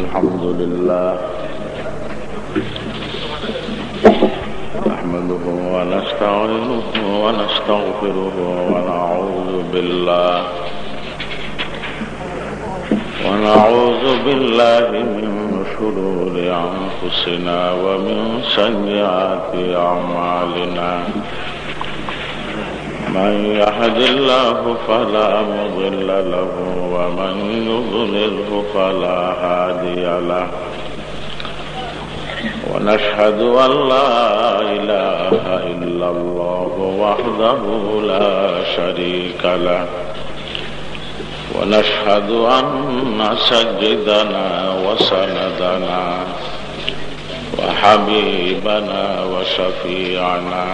الحمد لله نحمده ونستعينه ونستغفره ونعوذ بالله ونعوذ بالله من شرور أنفسنا ومن سيئات أعمالنا من يهد الله فلا مضل له ومن يضلله فلا هادي له. ونشهد أن لا إله إلا الله وحده لا شريك له. ونشهد أن سجدنا وسندنا وحبيبنا وشفيعنا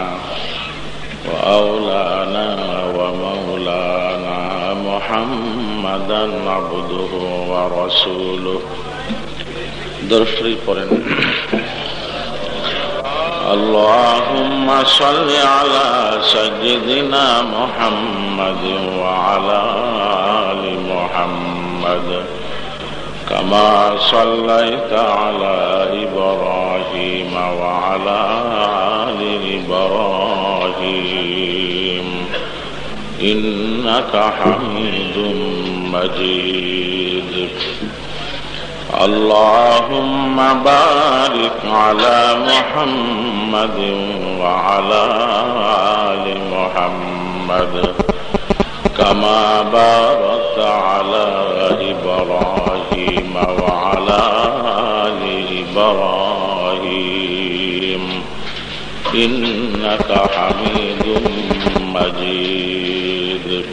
وأولانا ومولانا محمدا عبده ورسوله. درشري قرن اللهم صل على سيدنا محمد وعلى آل محمد. كما صليت على إبراهيم وعلى آل إبراهيم. إنك حميد مجيد. اللهم بارك على محمد وعلى آل محمد. كما باركت على إبراهيم وعلى آل إبراهيم. إنك حميد مجيد.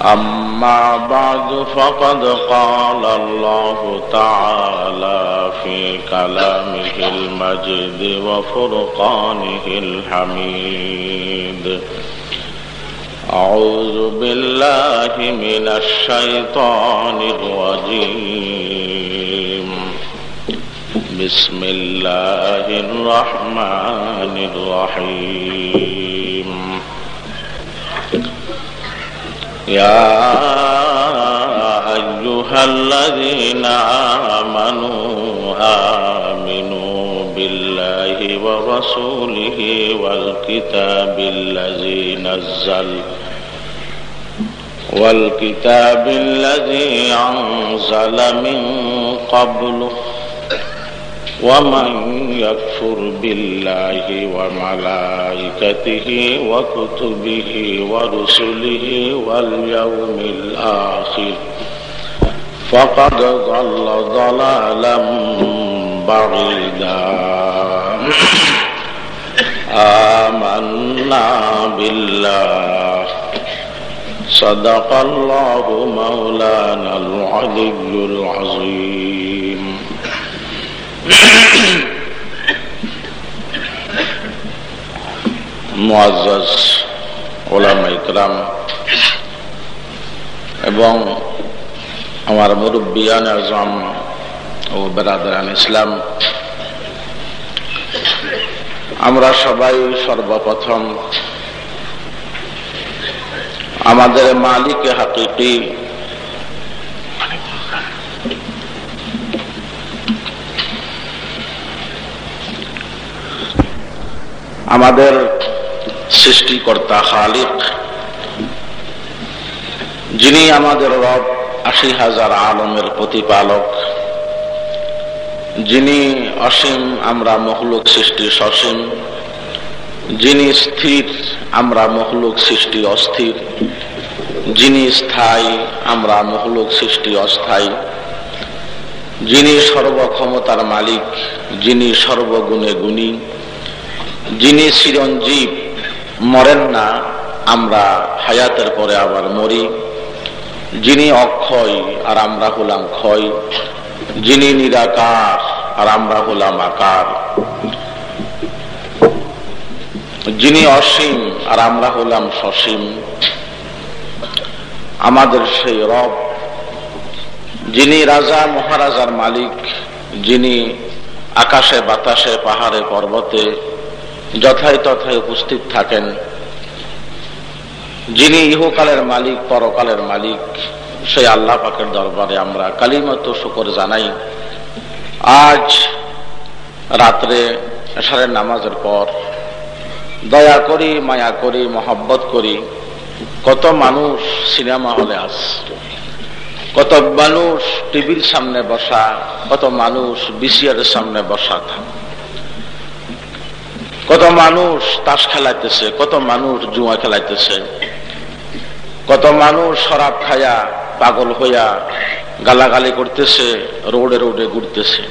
أما بعد فقد قال الله تعالى في كلامه المجيد وفرقانه الحميد. أعوذ بالله من الشيطان الرجيم. بسم الله الرحمن الرحيم. يا أيها الذين آمنوا آمنوا بالله ورسوله والكتاب الذي نزل والكتاب الذي أنزل من قبله ومن يكفر بالله وملائكته وكتبه ورسله واليوم الآخر فقد ضل ضلالا بعيدا. آمنا بالله. صدق الله مولانا العلي العظيم. মুআজ্জাজ এবং আমার মুরব্বিয়ান আজম ও বেরাদান ইসলাম। আমরা সবাই সর্বপ্রথম আমাদের মালিক হাকিকি আমাদের সৃষ্টিকর্তা খালিক, যিনি আমাদের রব আশি হাজার আলমের প্রতিপালক, যিনি অসীম আমরা মহলুক সৃষ্টি সসীম, যিনি স্থির আমরা মহলুক সৃষ্টি অস্থির, যিনি স্থায়ী আমরা মহলুক সৃষ্টি অস্থায়ী, যিনি সর্বক্ষমতার মালিক, যিনি সর্বগুণে গুণী যিনি চিরঞ্জীব, মরেন না, আমরা হায়াতের পরে আবার মরি। যিনি অক্ষয়, আর আমরা হলাম ক্ষয়। যিনি নিরাকার, আর আমরা হলাম আকার। যিনি অসীম, আর আমরা হলাম সসীম। আমাদের সেই রব, যিনি রাজা, মহারাজার মালিক, যিনি আকাশে, বাতাসে, পাহাড়ে, পর্বতে যথায় তথায় উপস্থিত থাকেন। যিনি ইহকালের মালিক, পরকালের মালিক, সেই আল্লাহ পাকের দরবারে আমরা কালিমত শুকর জানাই। আজ রাত্রে এসারের নামাজের পর দয়া করি, মায়া করি, মহব্বত করি, কত মানুষ সিনেমা হলে আস, কত মানুষ টিভির সামনে বসা, কত মানুষ বিসিআর সামনে বসা কত মানুষ তাস খেলাইতেছে, কত মানুষ জুয়া খেলাইতেছে, কত মানুষ শরাব খায়া পাগল হইয়া গালাগালি করতেছে, রোডে রোডে ঘুরতেছে।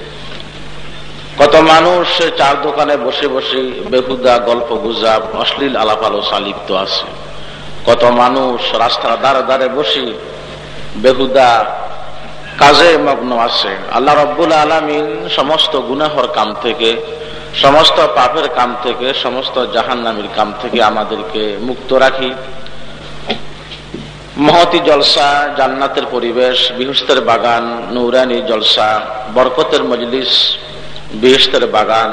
কত মানুষ চার দোকানে বসে বসে বেহুদা গল্প গুজাব, অশ্লীল আলাপ আলোচনা লিপ্ত আছে। কত মানুষ রাস্তার দ্বারে দ্বারে বসে বেহুদা কাজে মগ্ন আছে। আল্লাহ রব্বুল আলমিন সমস্ত গুনাহর কাম থেকে সমস্ত পাপের কাম থেকে, সমস্ত জাহান্নামির কাম থেকে আমাদেরকে মুক্ত রাখি। মহতি জলসা, জান্নাতের পরিবেশ বিহস্তের বাগান, নৌরানি জলসা, বরকতের মজলিস বিহস্তের বাগান।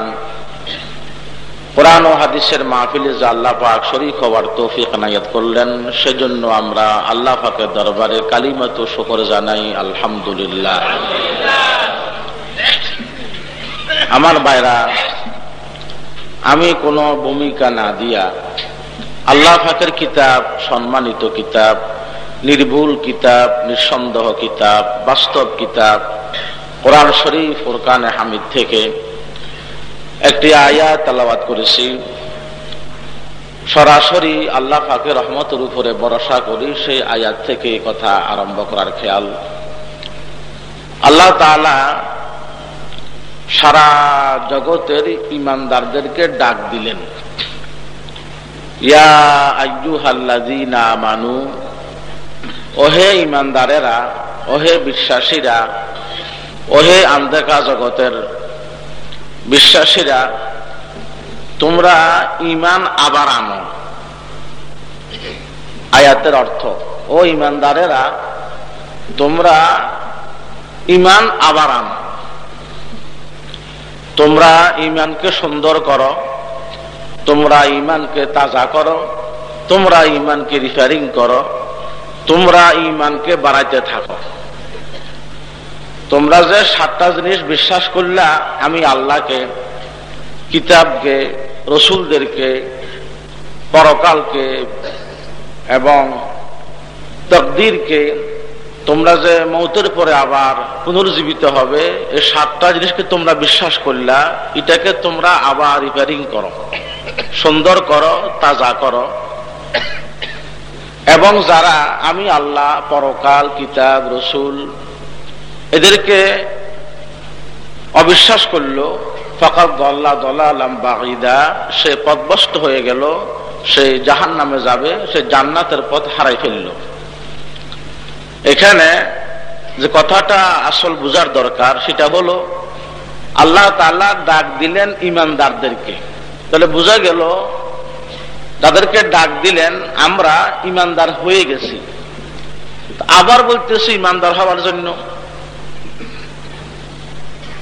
কোরআন ও হাদিসের মাহফিলে যে আল্লাহ পাক শরীক হওয়ার তৌফিক নায়াত করলেন, সেজন্য আমরা আল্লাহ পাকের দরবারে কালিমত শকর জানাই, আলহামদুলিল্লাহ। আমার বাইরা আমি কোনো ভূমিকা না দিয়া আল্লাহ ফাকের কিতাব, সম্মানিত কিতাব, নির্ভুল কিতাব, নিঃসন্দেহ কিতাব, বাস্তব কিতাব, কোরআন শরীফ, ফোরকানে হামিদ থেকে একটি আয়া তালাবাদ করেছি। সরাসরি আল্লাহ ফাকে রহমতের উপরে ভরসা করি, সেই আয়াত থেকে কথা আরম্ভ করার খেয়াল। আল্লাহ তালা সারা জগতের ইমানদারদেরকে ডাক দিলেন। ইয়া মানু ওহে ইমানদারেরা, ওহে বিশ্বাসীরা, ওহে আন্দেকা জগতের বিশ্বাসীরা, তোমরা ইমান আবার আনো। আয়াতের অর্থ, ও ইমানদারেরা, তোমরা ইমান আবার আনো। তোমরা ইমানকে সুন্দর করো, তোমরা ইমানকে তাজা করো, তোমরা ইমানকে রিফারিং করো, তোমরা ইমানকে বাড়াইতে থাকো। তোমরা যে সাতটা জিনিস বিশ্বাস করলা, আমি আল্লাহকে, কিতাবকে, রসুলদেরকে, পরকালকে এবং তকদিরকে তোমরা যে মৌতের পরে আবার পুনর্জীবিত হবে এই সাতটা জিনিসকে তোমরা বিশ্বাস করলা, এটাকে তোমরা আবার রিপেয়ারিং করো। সুন্দর করো, তাজা করো। এবং যারা আমি, আল্লাহ, পরকাল, কিতাব, রসুল, এদেরকে অবিশ্বাস করল ফকাত দল্লা দলালাম বাগিদা, সে পদভস্ত হয়ে গেল, সে জাহান নামে যাবে, সে জান্নাতের পথ হারাই ফেলল। এখানে যে কথাটা আসল বুঝার দরকার, সেটা হলো, আল্লাহ তাল্লাহ ডাক দিলেন ইমানদারদেরকে। তাহলে বোঝা গেল, তাদেরকে ডাক দিলেন, আমরা ইমানদার হয়ে গেছি। আবার বলতেছি ইমানদার হওয়ার জন্য।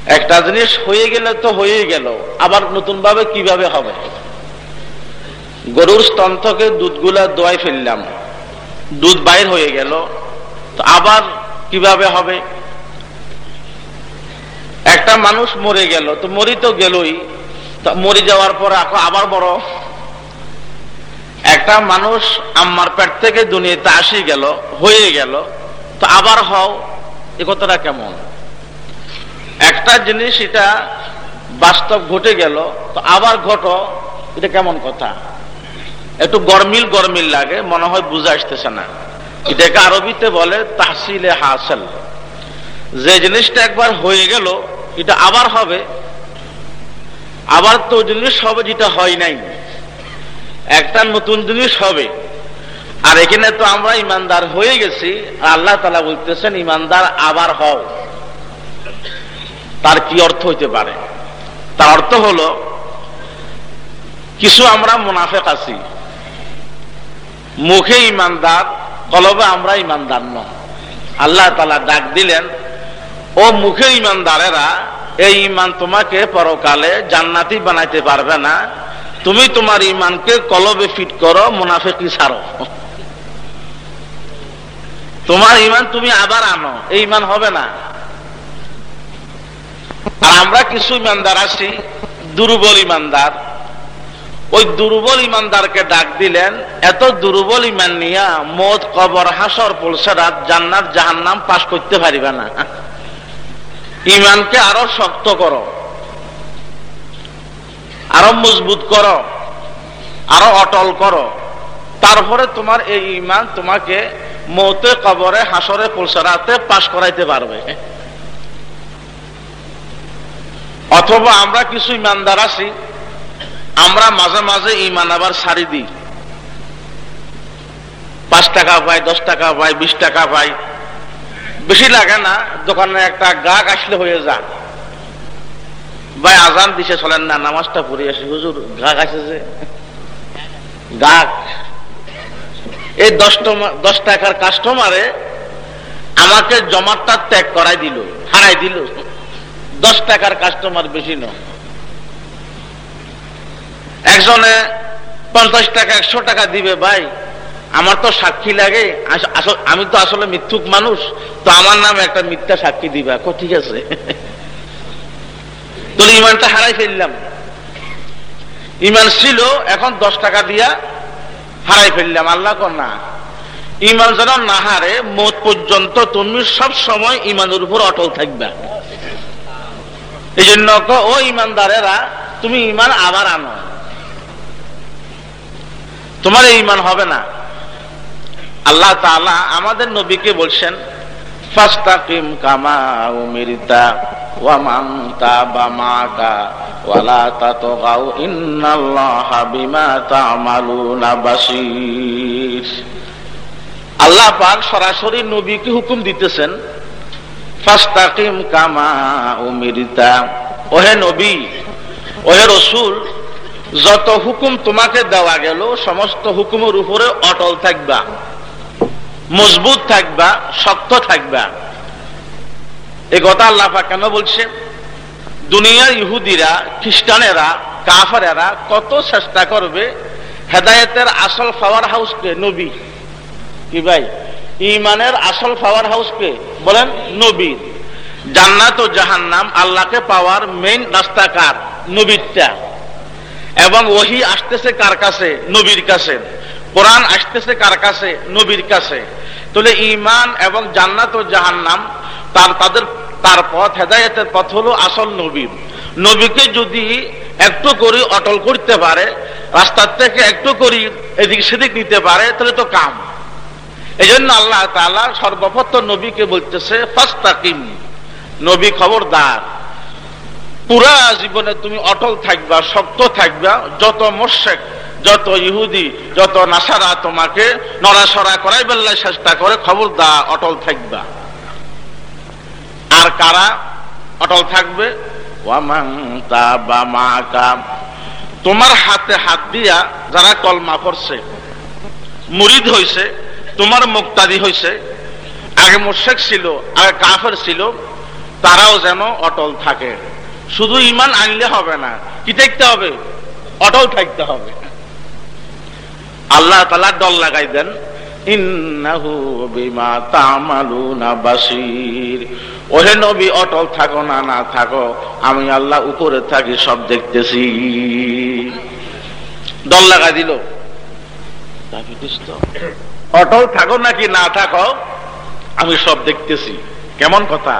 একটা জিনিস হয়ে গেলে তো হয়ে গেল, আবার নতুন ভাবে কীভাবে হবে? গরুর স্তন থেকে দুধগুলা দোয়াই ফেললাম। দুধ বাইর হয়ে গেল তো আবার কীভাবে হবে? একটা মানুষ মরে গেল, তো মরি তো গেলই। মরে যাওয়ার পর আবার বড়। একটা মানুষ আমার পেট থেকে দুনিয়াতে আসি গেল, হয়ে গেল, তো আবার হও, এ কথাটা কেমন? একটা জিনিস এটা বাস্তব ঘটে গেল, তো আবার ঘটো, এটা কেমন কথা? একটু গরমিল গরমিল লাগে, মনে হয় বুঝে আসতেছে না। এটাকে আরবিতে বলে তাহসিলে হাসেল। যে জিনিসটা একবার হয়ে গেল, এটা আবার হবে। আবার তো জিনিস হবে যেটা হয় নাই। একটা নতুন জিনিস হবে। আর এখানে তো আমরা ইমানদার হয়ে গেছি আল্লাহ তালা বলতেছেন, ইমানদার আবার হও। তার কি অর্থ হইতে পারে? তার অর্থ হলো, কিছু আমরা মুনাফেক আছি। মুখে ইমানদার কলবে আমরা ইমানদার ন আল্লাহ তালা ডাক দিলেন, ও মুখে ইমানদারেরা, এই ইমান তোমাকে পরকালে জান্নাতি বানাইতে পারবে না। তুমি তোমার ইমানকে কলবে ফিট করো মুনাফেকি ছাড়ো। তোমার ইমান তুমি আবার আনো, এই ইমান হবে না। আর আমরা কিছু ইমানদার আছি, দুর্বল ইমানদার। ওই দুর্বল ইমানদারকে ডাক দিলেন, এত দুর্বল ইমান নিয়া মদ, কবর, হাসর পলসেরাত জান্নাত, জাহান্নাম পাশ করতে পারিবে না। ইমানকে আরও শক্ত করো, আরও মজবুত করো, আরও অটল করো। তারপরে তোমার এই ইমান তোমাকে মতে কবরে, হাসরে পলসেরাতে পাশ করাইতে পারবে। অথবা আমরা কিছু ইমানদার আছি আমরা মাঝে মাঝে ইমান আবার সারি দিই। পাঁচ টাকা পাই, দশ টাকা পাই, বিশ টাকা পাই। বেশি লাগে না, দোকানে একটা গাক আসলে হয়ে যা ভাই, আজান দিছে, চলেন না, নামাজটা পড়ে আসি। হুজুর গাক আসেছে গাক এই দশ টাকার কাস্টমারে আমাকে জমাটা ত্যাগ করাই দিল, হারাই দিল। দশ টাকার কাস্টমার বেশি নয়। একজনে পঞ্চাশ টাকা, একশো টাকা দিবে, ভাই, আমার তো সাক্ষী লাগে আমি তো আসলে মিথ্যুক মানুষ, তো আমার নামে একটা মিথ্যা সাক্ষী দিবা। ঠিক আছে। তো ইমানটা হারাই ফেললাম। ইমান ছিল, এখন দশ টাকা দিয়া হারাই ফেললাম। আল্লাহ কর না, ইমান যেন না হারে, মত পর্যন্ত তুমি সব সময় ইমানের উপর অটল থাকবে। এই জন্য ও ইমানদারেরা, তুমি ইমান আবার আনো। তোমার এই ইমান হবে না। আল্লাহ তালা আমাদের নবীকে বলছেন ওয়ালা আল্লাহ পাক সরাসরি নবীকে হুকুম দিতেছেন, ফাস্তাকিম কামা উমিরিতা। ওহে নবী, ওহে রসুল যত হুকুম তোমাকে দেওয়া গেল, সমস্ত হুকুমের উপরে অটল থাকবা, মজবুত থাকবা, শক্ত থাকবা। এ কথা আল্লাহ কেন বলছে? দুনিয়ার ইহুদিরা, খ্রিস্টানেরা, কাফারেরা কত চেষ্টা করবে হেদায়তের আসল পাওয়ার হাউসকে নবী। কি ভাই? ইমানের আসল পাওয়ার হাউসকে বলেন, নবী। জান্নাত ও জাহান্নাম আল্লাহকে পাওয়ার মেইন রাস্তা কার নবীরটা। এবং ওহি আসতেছে কার কাছে? নবীর কাছে। কোরআন আসতেছে কার কাছে? নবীর কাছে। তাহলে ইমান এবং জান্নাত ও জাহান্নাম তার, তাদের, তার পথ, হেদায়তের পথ হলো আসল নবী। নবীকে যদি একটু করে অটল করতে পারে, রাস্তার থেকে একটু করি এদিক সেদিক নিতে পারে, তাহলে তো কাম। এই জন্য আল্লাহ তালা সর্বপ্রথম নবীকে বলতেছে, ফাস্তাকিম। নবী খবরদার। পুরা জীবনে তুমি অটল থাকবা, শক্ত থাকবা, যত মোর্শেক যত ইহুদি, যত নাসারা তোমাকে নড়াসড়া করাই বেল্লায় চেষ্টা করে খবর দা অটল থাকবা। আর কারা অটল থাকবে? তোমার হাতে হাত দিয়া যারা কলমা করছে, মুরিদ হয়েছে তোমার মুক্তাদি হয়েছে আগে মোর্শেক ছিল, আগে কাফের ছিল, তারাও যেন অটল থাকে। শুধু ইমান আনলে হবে না। কি থাকতে হবে? অটল থাকতে হবে। আল্লাহ তালা ডল লাগাই দেন। ওহে নবী অটল থাকো না না থাকো। আমি আল্লাহ উপরে থাকি সব দেখতেছি। দল লাগাই দিল। অটল থাকো নাকি না থাকো আমি সব দেখতেছি। কেমন কথা?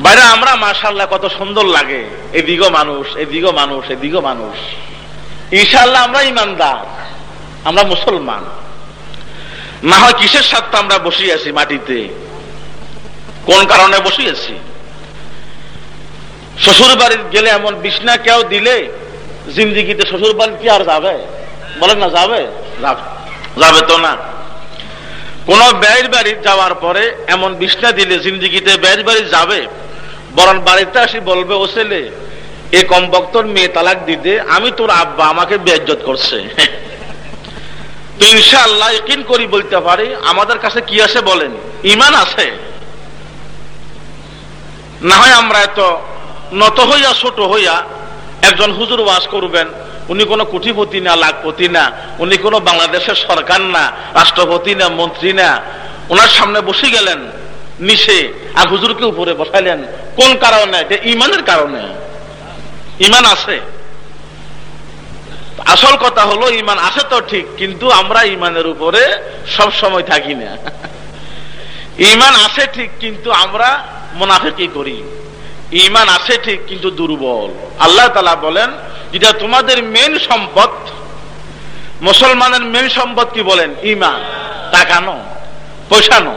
বাইরে আমরা মাশাল্লাহ কত সুন্দর লাগে। এদিগো মানুষ এদিগো মানুষ এদিগো মানুষ। ইনশাল্লাহ আমরা ইমানদার, আমরা মুসলমান। না হয় কিসের সাথে আমরা বসিয়ে আছি মাটিতে? কোন কারণে বসিয়েছি শ্বশুর বাড়ির গেলে এমন বিছনা কেউ দিলে জিন্দিগিতে শ্বশুর বাড়ি কি আর যাবে? বলেন না, যাবে? যাবে। তো না। কোন ব্যয়ের বাড়ি যাওয়ার পরে এমন বিছনা দিলে জিন্দিগিতে ব্যয়ের বাড়ি যাবে? বরং বাড়িতে আসি বলবে, ও ছেলে, এ কম বক্তর মেয়ে তালাক দিতে, আমি তোর আব্বা আমাকে বেজ্জত করছে। তো ইনশাআল্লাহ ইকিন করি বলতে পারি, আমাদের কাছে কি আছে বলেন? ইমান আছে? না হয় আমরা এত নত হইয়া, ছোট হইয়া একজন হুজুর ওয়াজ করবেন, উনি কোনো কোটিপতি না, লাখপতি না, উনি কোনো বাংলাদেশের সরকার না, রাষ্ট্রপতি না, মন্ত্রী না ওনার সামনে বসে গেলেন নিচে আর হুজুরকে উপরে বসাইলেন। কোন কারণে? এটা ইমানের কারণে। ইমান আছে আসল কথা হলো, ইমান আছে তো ঠিক, কিন্তু আমরা ইমানের উপরে সব সময় থাকি না। ইমান আছে ঠিক, কিন্তু আমরা মোনাফেকি করি। ইমান আছে ঠিক, কিন্তু দুর্বল। আল্লাহ তালা বলেন যেটা তোমাদের মেন সম্পদ। মুসলমানের মেন সম্পদ কি বলেন? ইমান। টাকানো পয়সানো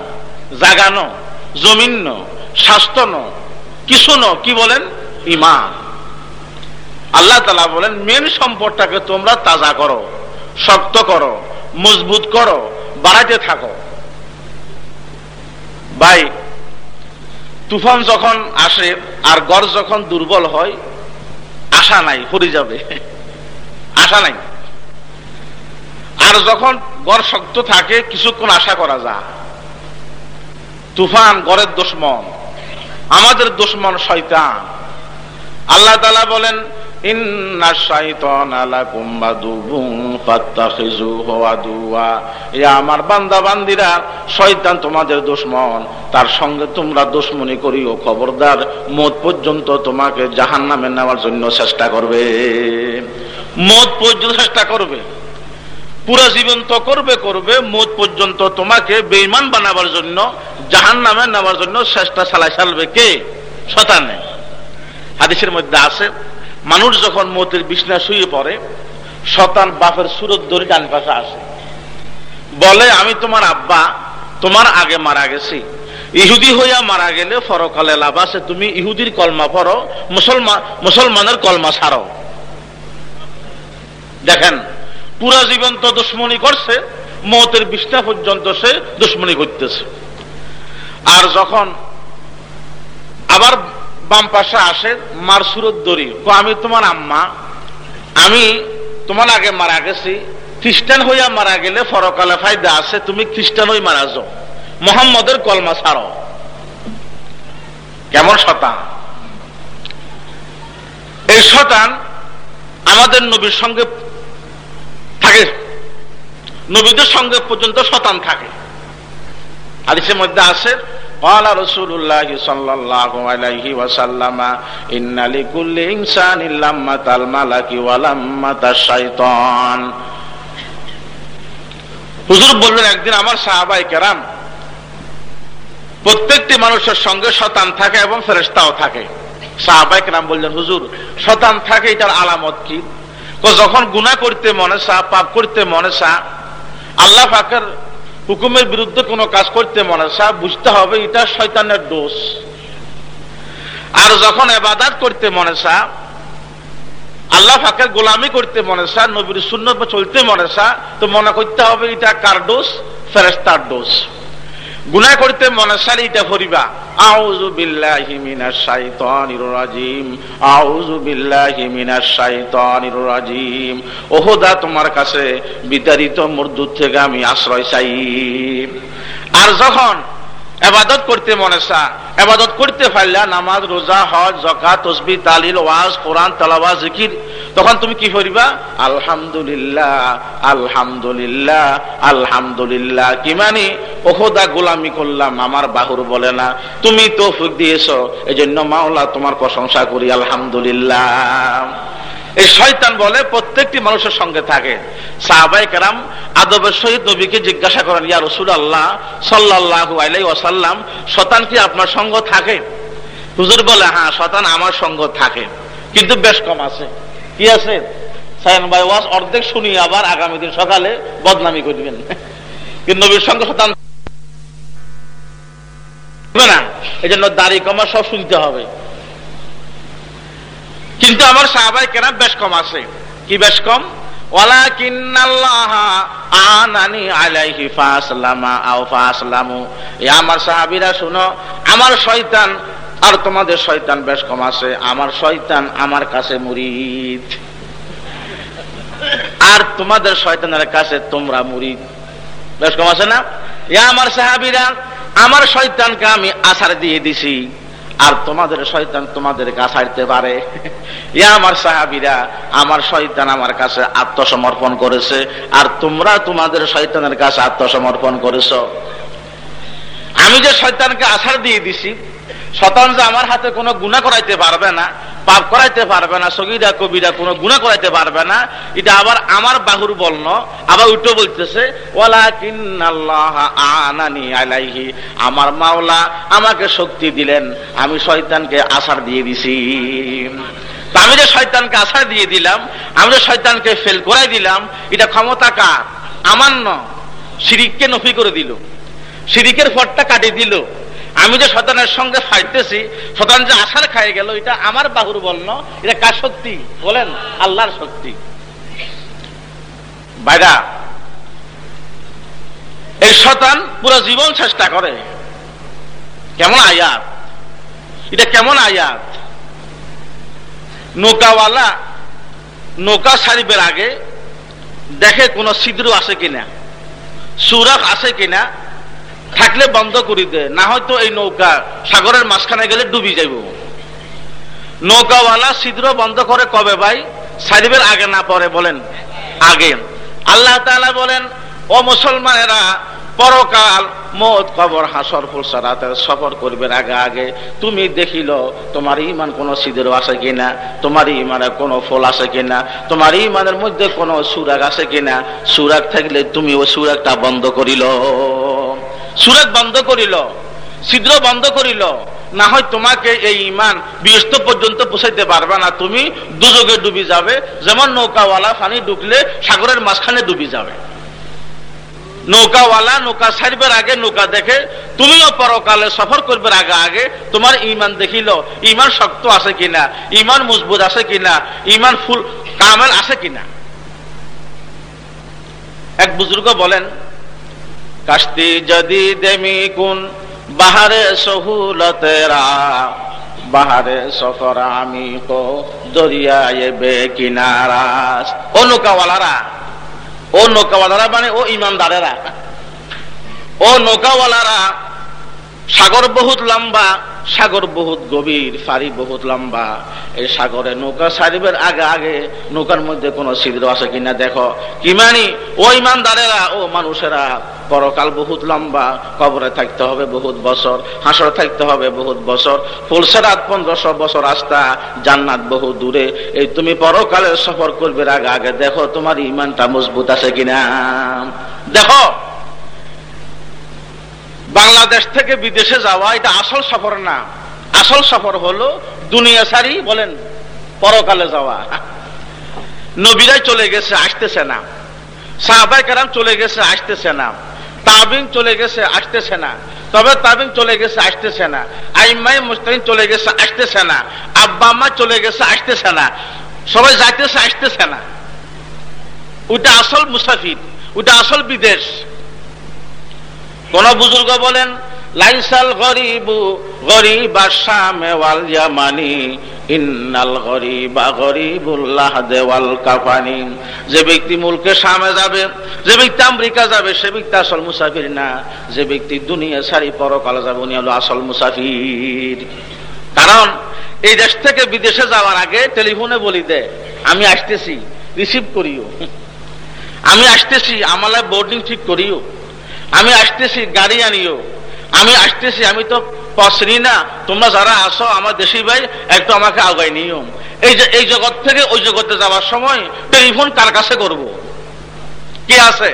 জাগানো। জমিন স্বাস্থ্য ন, কিছু ন, কি বলেন? ইমান আল্লাহ তালা বলেন, মেন সম্পদটাকে তোমরা তাজা করো, শক্ত করো, মজবুত করো বাড়াতে থাকো। ভাই, তুফান যখন আসে আর গড় যখন দুর্বল হয়, আশা নাই, পড়ে যাবে। আশা নাই। আর যখন গড় শক্ত থাকে, কিছুক্ষণ আশা করা যায়। তুফান গড়ের দুশ্মন, আমাদের দুশ্মন শয়তান। আল্লাহ তালা বলেন বান্দা বান্দিরা শয়তান তোমাদের দুশ্মন, তার সঙ্গে তোমরা করিও, খবরদার। পর্যন্ত তোমাকে জাহান নামে নেওয়ার জন্য চেষ্টা করবে। মত পর্যন্ত চেষ্টা করবে। পুরো জীবন তো করবে করবে। মত পর্যন্ত তোমাকে বেইমান বানাবার জন্য জাহান নামে নেওয়ার জন্য চেষ্টা চালাই চালবে কে? শতানে হাদিসের মধ্যে আছে, মানুষ যখন মতের বিছনা শুয়ে পড়ে শতান বাপের সুরত ধরে ডান পাশে আসে। বলে, আমি তোমার আব্বা, তোমার আগে মারা গেছি। ইহুদি হইয়া মারা গেলে ফরকালে লাভ আছে। তুমি ইহুদির কলমা পড়ো মুসলমান মুসলমানের কলমা ছাড়ো। দেখেন, পুরা জীবন তো দুশ্মনী করছে, মতের বিছনা পর্যন্ত সে দুশ্মনী করতেছে। আর যখন আবার বাম পাশে আসে, মার সুরত দড়ি। আমি তোমার আম্মা। আমি তোমার আগে মারা গেছি। খ্রিস্টান হইয়া মারা গেলে ফরকালে ফায়দা আছে, তুমি খ্রিস্টান হয়ে মারা যাও। মোহাম্মদের কলমা ছাড়ো। কেমন শতান? এই শতান আমাদের নবীর সঙ্গে থাকে। নবীদের সঙ্গে পর্যন্ত শতান থাকে। হাদিসের মধ্যে আছে قال رسول الله صلى الله عليه وسلم إن لكل إنسان لمة الملك ولمة الشيطان হুজুর বললেন একদিন আমার সাহাবাই কেরাম প্রত্যেকটি মানুষের সঙ্গে শতান থাকে এবং ফেরেস্তাও থাকে সাহাবাই কেরাম বললেন হুজুর শতান থাকে এটার আলামত কি যখন গুণা করতে মনে চা পাপ করতে মনে চা আল্লাহ ফাঁকের হুকুমের বিরুদ্ধে কোনো কাজ করতে মনে সাহেব, বুঝতে হবে, এটা শয়তানের দোষ। আর যখন এবাদাত করতে মনে চা আল্লাহ ফাঁকের গোলামি করতে মনে সা নবীর শূন্য চলতে মনে সা তো মনে করতে হবে এটা কার দোষ? ফেরেস্তার দোষ। গুনা করতে মনে সারিটা ফরিবা। আউযু বিল্লাহি মিনাশ শাইতানির রাজিম। আউযু বিল্লাহি মিনাশ শাইতানির রাজিম। ওহদা, তোমার কাছে বিতাড়িত মরদুদ থেকে আমি আশ্রয় চাই। আর যখন এবাদত করতে মনে চা। এবাদত করতে পারলা নামাজ, রোজা, হজ জকা তসবি, তালিল, ওয়াজ, কোরআন তালাবা জিকির, তখন তুমি কি করিবা? আলহামদুলিল্লাহ আলহামদুলিল্লাহ আলহামদুলিল্লাহ। কি মানে? ওহদা গোলামি করলাম, আমার বাহুর বলে না। তুমি তো ফুক দিয়েছ এই জন্য মাওলা তোমার প্রশংসা করি, আলহামদুলিল্লাহ। এই শয়তান বলে, প্রত্যেকটি মানুষের সঙ্গে থাকে। সাহাবাই কারাম আদবের সহিত নবীকে জিজ্ঞাসা করেন, ইয়া রসুল আল্লাহ সাল্লাহ আলাই ওয়াসাল্লাম শতান কি আপনার সঙ্গ থাকে? হুজুর বলে হ্যাঁ শতান আমার সঙ্গ থাকে, কিন্তু বেশ কম আছে। কি আছে? সায়ন ভাই, ওয়াজ অর্ধেক শুনি, আবার আগামী দিন সকালে বদনামি করবেন। কিন্তু নবীর সঙ্গে শতান না। এই জন্য দাড়ি কমা সব শুনতে হবে। কিন্তু আমার সাহাবাই কেনা বেশ কম আছে। কি বেশ কম? আমার সাহাবিরা শুনো, আমার শয়তান, আর তোমাদের শয়তান বেশ কম আছে। আমার শয়তান আমার কাছে মুরিদ। আর তোমাদের শয়তানের কাছে তোমরা মুরিদ। বেশ কম আছে না? আমার সাহাবিরা, আমার শয়তানকে আমি আশার দিয়ে দিছি। আর তোমাদের শয়তান তোমাদের কাছে আসতে পারে। ইয়া আমার সাহাবিরা, আমার শয়তান আমার কাছে আত্মসমর্পণ করেছে, আর তোমরা তোমাদের শয়তানের কাছে আত্মসমর্পণ করেছ। আমি যে শয়তানকে আশার দিয়ে দিছি শতান যে আমার হাতে কোনো গুণা করাইতে পারবে না, পাপ করাইতে পারবে না সগিরা কবিরা কোনো গুণা করাইতে পারবে না, এটা আবার আমার বাহুর বলন আবার উল্টো বলতেছে ওলা কিন্নাল্লাহ আমার মাওলা আমাকে শক্তি দিলেন, আমি শয়তানকে আশার দিয়ে দিছি। আমি যে শয়তানকে আশার দিয়ে দিলাম, আমি যে শয়তানকে ফেল করাই দিলাম, এটা ক্ষমতা কার? আমার ন নফি করে দিল। সিরিকের ফটটা কাটিয়ে দিল। আমি যে শতানের সঙ্গে ফাইতেছি শতান যে আশার খাই গেল, এটা আমার বাহুর বলন এটা কার শক্তি? বলেন, আল্লাহর শক্তি। বাইরা এই শতান পুরো জীবন চেষ্টা করে। কেমন আয়াত? এটা কেমন আয়াত? নৌকাওয়ালা নৌকা সারিবের আগে দেখে কোন ছিদ্র আছে কিনা সুরাক আছে কিনা থাকলে বন্ধ করি দে, না হয়তো এই নৌকা সাগরের মাঝখানে গেলে ডুবি যাইব। নৌকাওয়ালা ছিদ্র বন্ধ করে কবে ভাই? সারিবের আগে না পরে বলেন? আগে। আল্লাহ তাআলা বলেন, ও মুসলমানেরা, পরকাল মত, কবর, হাসর ফুলসারাতে সফর করবে আগে আগে। তুমি দেখিল, তোমার ইমান কোন সিদের আছে কিনা? তোমার ইমানে কোনো ফল আছে কিনা? তোমার ইমানের মধ্যে কোনো সুরাগ আছে কিনা? সুরাগ থাকলে তুমি ও সুরাগটা বন্ধ করিল। সুরাগ বন্ধ করিল, ছিদ্র বন্ধ করিল, না হয় তোমাকে এই ইমান বৃহস্প পর্যন্ত পৌঁছাইতে পারবে না। তুমি দুযোগে ডুবি যাবে, যেমন নৌকাওয়ালা পানি ঢুকলে সাগরের মাঝখানে ডুবি যাবে। নৌকাওয়ালা নৌকা ছাড়বার আগে নৌকা দেখে, তুমিও পরকালে সফর করবার আগে আগে তোমার ইমান দেখিল ইমান শক্ত আছে কিনা ইমান মজবুত আছে কিনা ইমান ফুল কামেল আছে কিনা। এক বুজুর্গ বলেন কাস্তি যদি দেমি গুণ বাহারে সহুলতেরা, বাহারে সফর আমি তো দরিয়া বে কিনারা। ও নৌকাওয়ালারা ও নৌকাওয়ালারা মানে ও ইমানদারেরা। ও নৌকাওয়ালারা সাগর বহুত লম্বা, সাগর বহুত গভীর ফারি বহুত লম্বা। এই সাগরে নৌকা সারিবের আগে আগে নৌকার মধ্যে কোন ছিদ্র আছে কিনা দেখো। কি মানি? ও ইমানদারেরা, ও মানুষেরা, পরকাল বহুত লম্বা, কবরে থাকতে হবে বহুত বছর, হাসর থাকতে হবে বহুত বছর। ফুলসেরাত পনেরোশো বছর রাস্তা জান্নাত বহু দূরে। এই তুমি পরকালে সফর করবে আগে আগে, দেখো তোমার ইমানটা মজবুত আছে কিনা। দেখো! বাংলাদেশ থেকে বিদেশে যাওয়া, এটা আসল সফর না। আসল সফর হলো দুনিয়া সারি বলেন, পরকালে যাওয়া। নবীরাই চলে গেছে, আসতেছে না। সাহাবাই কারাম চলে গেছে, আসতেছে না। তাবিন চলে গেছে, আসতেছে না। তবে তাবিন চলে গেছে, আসতেছে না। আইমাই মুস্তাহিন চলে গেছে, আসতেছে না। আব্বা চলে গেছে, আসতেছে না। সবাই যাইতেছে, আসতেছে না। ওটা আসল মুসাফির ওটা আসল বিদেশ। কোন বুজুর্গ বলেন, লাইসাল গরিবু গরিব ওয়াল ইয়ামানি, ইন্নাল গরিবা গরিবুল্লাহ দেওয়াল কাফানি। যে ব্যক্তি মুলকে সামে যাবে, যে ব্যক্তি আমেরিকা যাবে, সে ব্যক্তি আসল মুসাফির না। যে ব্যক্তি দুনিয়া সারি পরকালে যাবে, উনি হলো আসল মুসাফির। কারণ, এই দেশ থেকে বিদেশে যাওয়ার আগে টেলিফোনে বলি দে, আমি আসতেছি, রিসিভ করিও। আমি আসতেছি আমালে বোর্ডিং ঠিক করিও। আমি আসতেছি, গাড়ি আনিও। আমি আসতেছি, আমি তো পসরি না। তোমরা যারা আসো, আমার দেশি ভাই, একটু আমাকে আগাই নিও। এই যে এই জগৎ থেকে ওই জগতে যাওয়ার সময় টেলিফোন কার কাছে করব? কি আছে?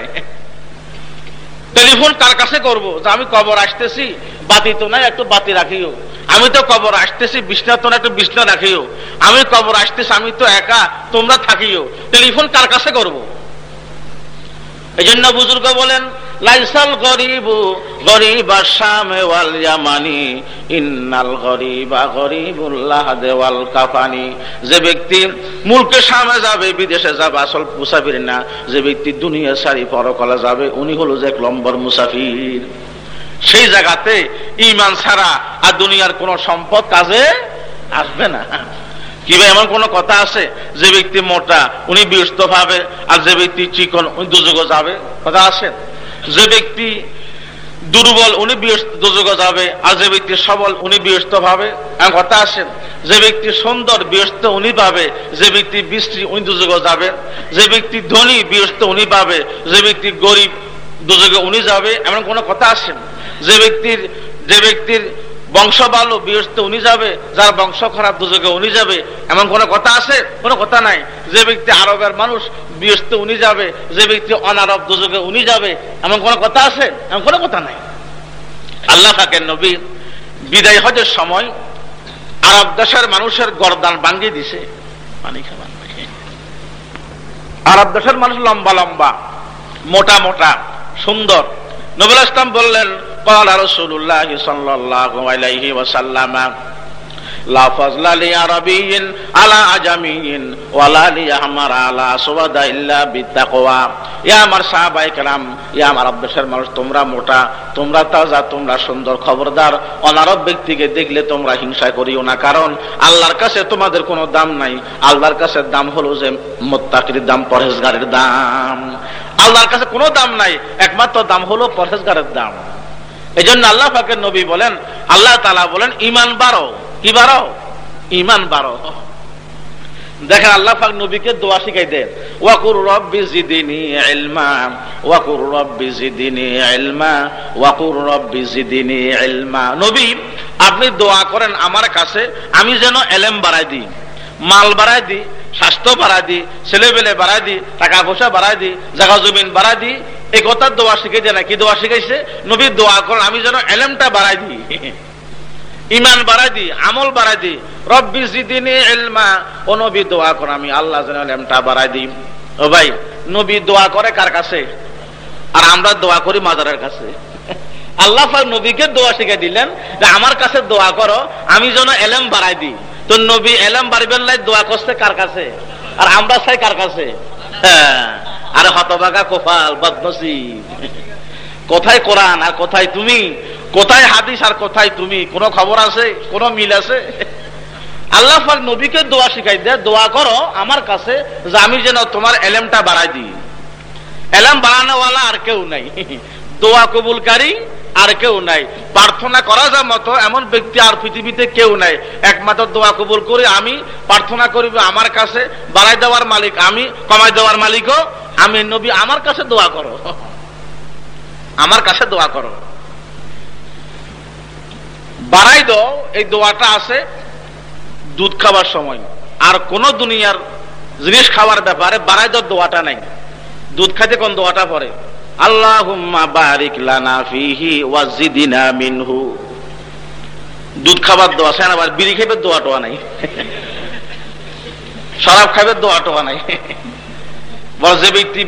টেলিফোন কার কাছে করব? যে আমি কবর আসতেছি, বাতি তো নাই, একটু বাতি রাখিও। আমি তো কবর আসতেছি, বিছনা তো না একটু বিছনা রাখিও। আমি কবর আসতেছি, আমি তো একা, তোমরা থাকিও। টেলিফোন কার কাছে করব? এই জন্য বুজুর্গ বলেন, লাইসাল গরিব গরিব শামে ওয়াল ইয়ামানি, ইন্নাল গরিবা দেওয়াল কাফানি। যে ব্যক্তি মুলকে সামে যাবে, বিদেশে যাবে, আসল মুসাফির না, যে ব্যক্তি দুনিয়া সারি পরকলা যাবে, উনি হলো যে এক লম্বর মুসাফির। সেই জায়গাতে ইমান ছাড়া আর দুনিয়ার কোন সম্পদ কাজে আসবে না। কিবা এমন কোন কথা আছে? যে ব্যক্তি মোটা, উনি ব্যস্ত পাবে আর যে ব্যক্তি চিকন, উনি দুযোগ যাবে? কথা আছে? যে ব্যক্তি দুর্বল, উনি দুযোগ যাবে, আর যে ব্যক্তি সবল, উনি ব্যস্ত ভাবে? কথা আসেন যে ব্যক্তি সুন্দর ব্যস্ত উনি পাবে যে ব্যক্তি বৃষ্টি উনি দুযোগে যাবে? যে ব্যক্তি ধনী ব্যস্ত উনি পাবে যে ব্যক্তি গরিব দুযোগে উনি যাবে? এমন কোনো কথা আসেন যে ব্যক্তির যে ব্যক্তির বংশ ভালো বৃহস্ত উনি যাবে, যার বংশ খারাপ দুযোগে উনি যাবে, এমন কোনো কথা আছে? কোনো কথা নাই। যে ব্যক্তি আরবের মানুষ বৃহস্ত উনি যাবে, যে ব্যক্তি অনারব দুযোগে উনি যাবে, এমন কোনো কথা আছে? এমন কোনো কথা নাই। আল্লাহ ফাঁকের নবী বিদায় হজের সময় আরব দেশের মানুষের গরদান ভাঙ্গিয়ে দিছে। পানি খাবার আরব দেশের মানুষ লম্বা লম্বা, মোটা মোটা, সুন্দর। নবুল ইসলাম বললেন قال رسول الله صلى الله عليه وسلم لا فضل لعربي على عجمي ولا ليحمر على سود الا بالتقوى ইয়া আমার সাহাবাই কালাম ইয়া আমার আব্বাসের মানুষ তোমরা মোটা তোমরা তাজা তোমরা সুন্দর খবরদার অনারব ব্যক্তিকে দেখলে তোমরা হিংসা করিও না কারণ আল্লাহর কাছে তোমাদের কোনো দাম নাই আল্লাহর কাছে দাম হলো যে মোত্তাকির দাম পরহেজগারের দাম আল্লাহর কাছে কোনো দাম নাই একমাত্র দাম হলো পরহেজগারের দাম এই জন্য আল্লাহ ফাকের নবী বলেন, আল্লাহ তালা বলেন ইমান বারো কি বারো ইমান বারো দেখেন আল্লাহ পাক নবীকে দোয়া শিখাই দেন। ওয়াকুর রব্বি জিদিনি ইলমা, ওয়াকুর রব্বি জিদিনি ওয়াকুর রব্বি জিদিনি নবী, আপনি দোয়া করেন আমার কাছে, আমি যেন এলেম বাড়াই দিই, মাল বাড়াই দিই, স্বাস্থ্য বাড়াই দিই ছেলে পেলে বাড়াই দিই, টাকা পয়সা বাড়াই দিই জায়গা জমিন বাড়াই দিই এই কথা দোয়া শিখেছে না? কি দোয়া শিখাইছে? নবী দোয়া করেন, আমি যেন এলেমটা বাড়াই দিই। ইমান বাড়াই দি আমল বাড়াই দি রব্বি জিদিনি ইলমা। ও নবী, দোয়া করে আমি আল্লাহ যেন এলেমটা বাড়াই দিই। ও ভাই, নবী দোয়া করে কার কাছে? আর আমরা দোয়া করি মাজারের কাছে। আল্লাহ নবীকে দোয়া শিখে দিলেন যে, আমার কাছে দোয়া করো, আমি যেন এলেম বাড়াই দিই। তো নবী এলেম বাড়িবেন লাই দোয়া করছে কার কাছে? আর আমরা চাই কার কাছে? আরে হতবাগা কোফাল বদনসি কোথায় কোরআন আর কোথায় তুমি? কোথায় হাদিস আর কোথায় তুমি? কোন খবর আছে? কোন মিল আছে? আল্লাহ নবীকে দোয়া শিখাই দেয়, দোয়া করো আমার কাছে যে আমি যেন তোমার এলেমটা বাড়াই দিই। এলেম বাড়ানোওয়ালা আর কেউ নাই। দোয়া কবুলকারী আর কেউ নাই। প্রার্থনা করা যা মতো এমন ব্যক্তি আর পৃথিবীতে কেউ নাই। একমাত্র দোয়া কবুল করে আমি প্রার্থনা করিব আমার কাছে, বাড়াই দেওয়ার মালিক আমি, কমাই দেওয়ার মালিকও আমি। নবী, আমার কাছে দোয়া করো। আমার কাছে দোয়া করো। বাড়াই দাও, এই দোয়াটা আছে দুধ খাবার সময়। আর কোন দুনিয়ার জিনিস খাওয়ার ব্যাপারে বাড়াই দাও দোয়াটা নাই। দুধ খাইতে কোন দোয়াটা পরে আল্লাহুম্মা বারিক লানা ফিহি ওয়াজিদিনা মিনহু। দুধ খাবার দোয়া সেন আবার বিড়ি দোয়া টোয়া নাই। শরাব খাইবে দোয়া টোয়া নাই। ব্যক্তি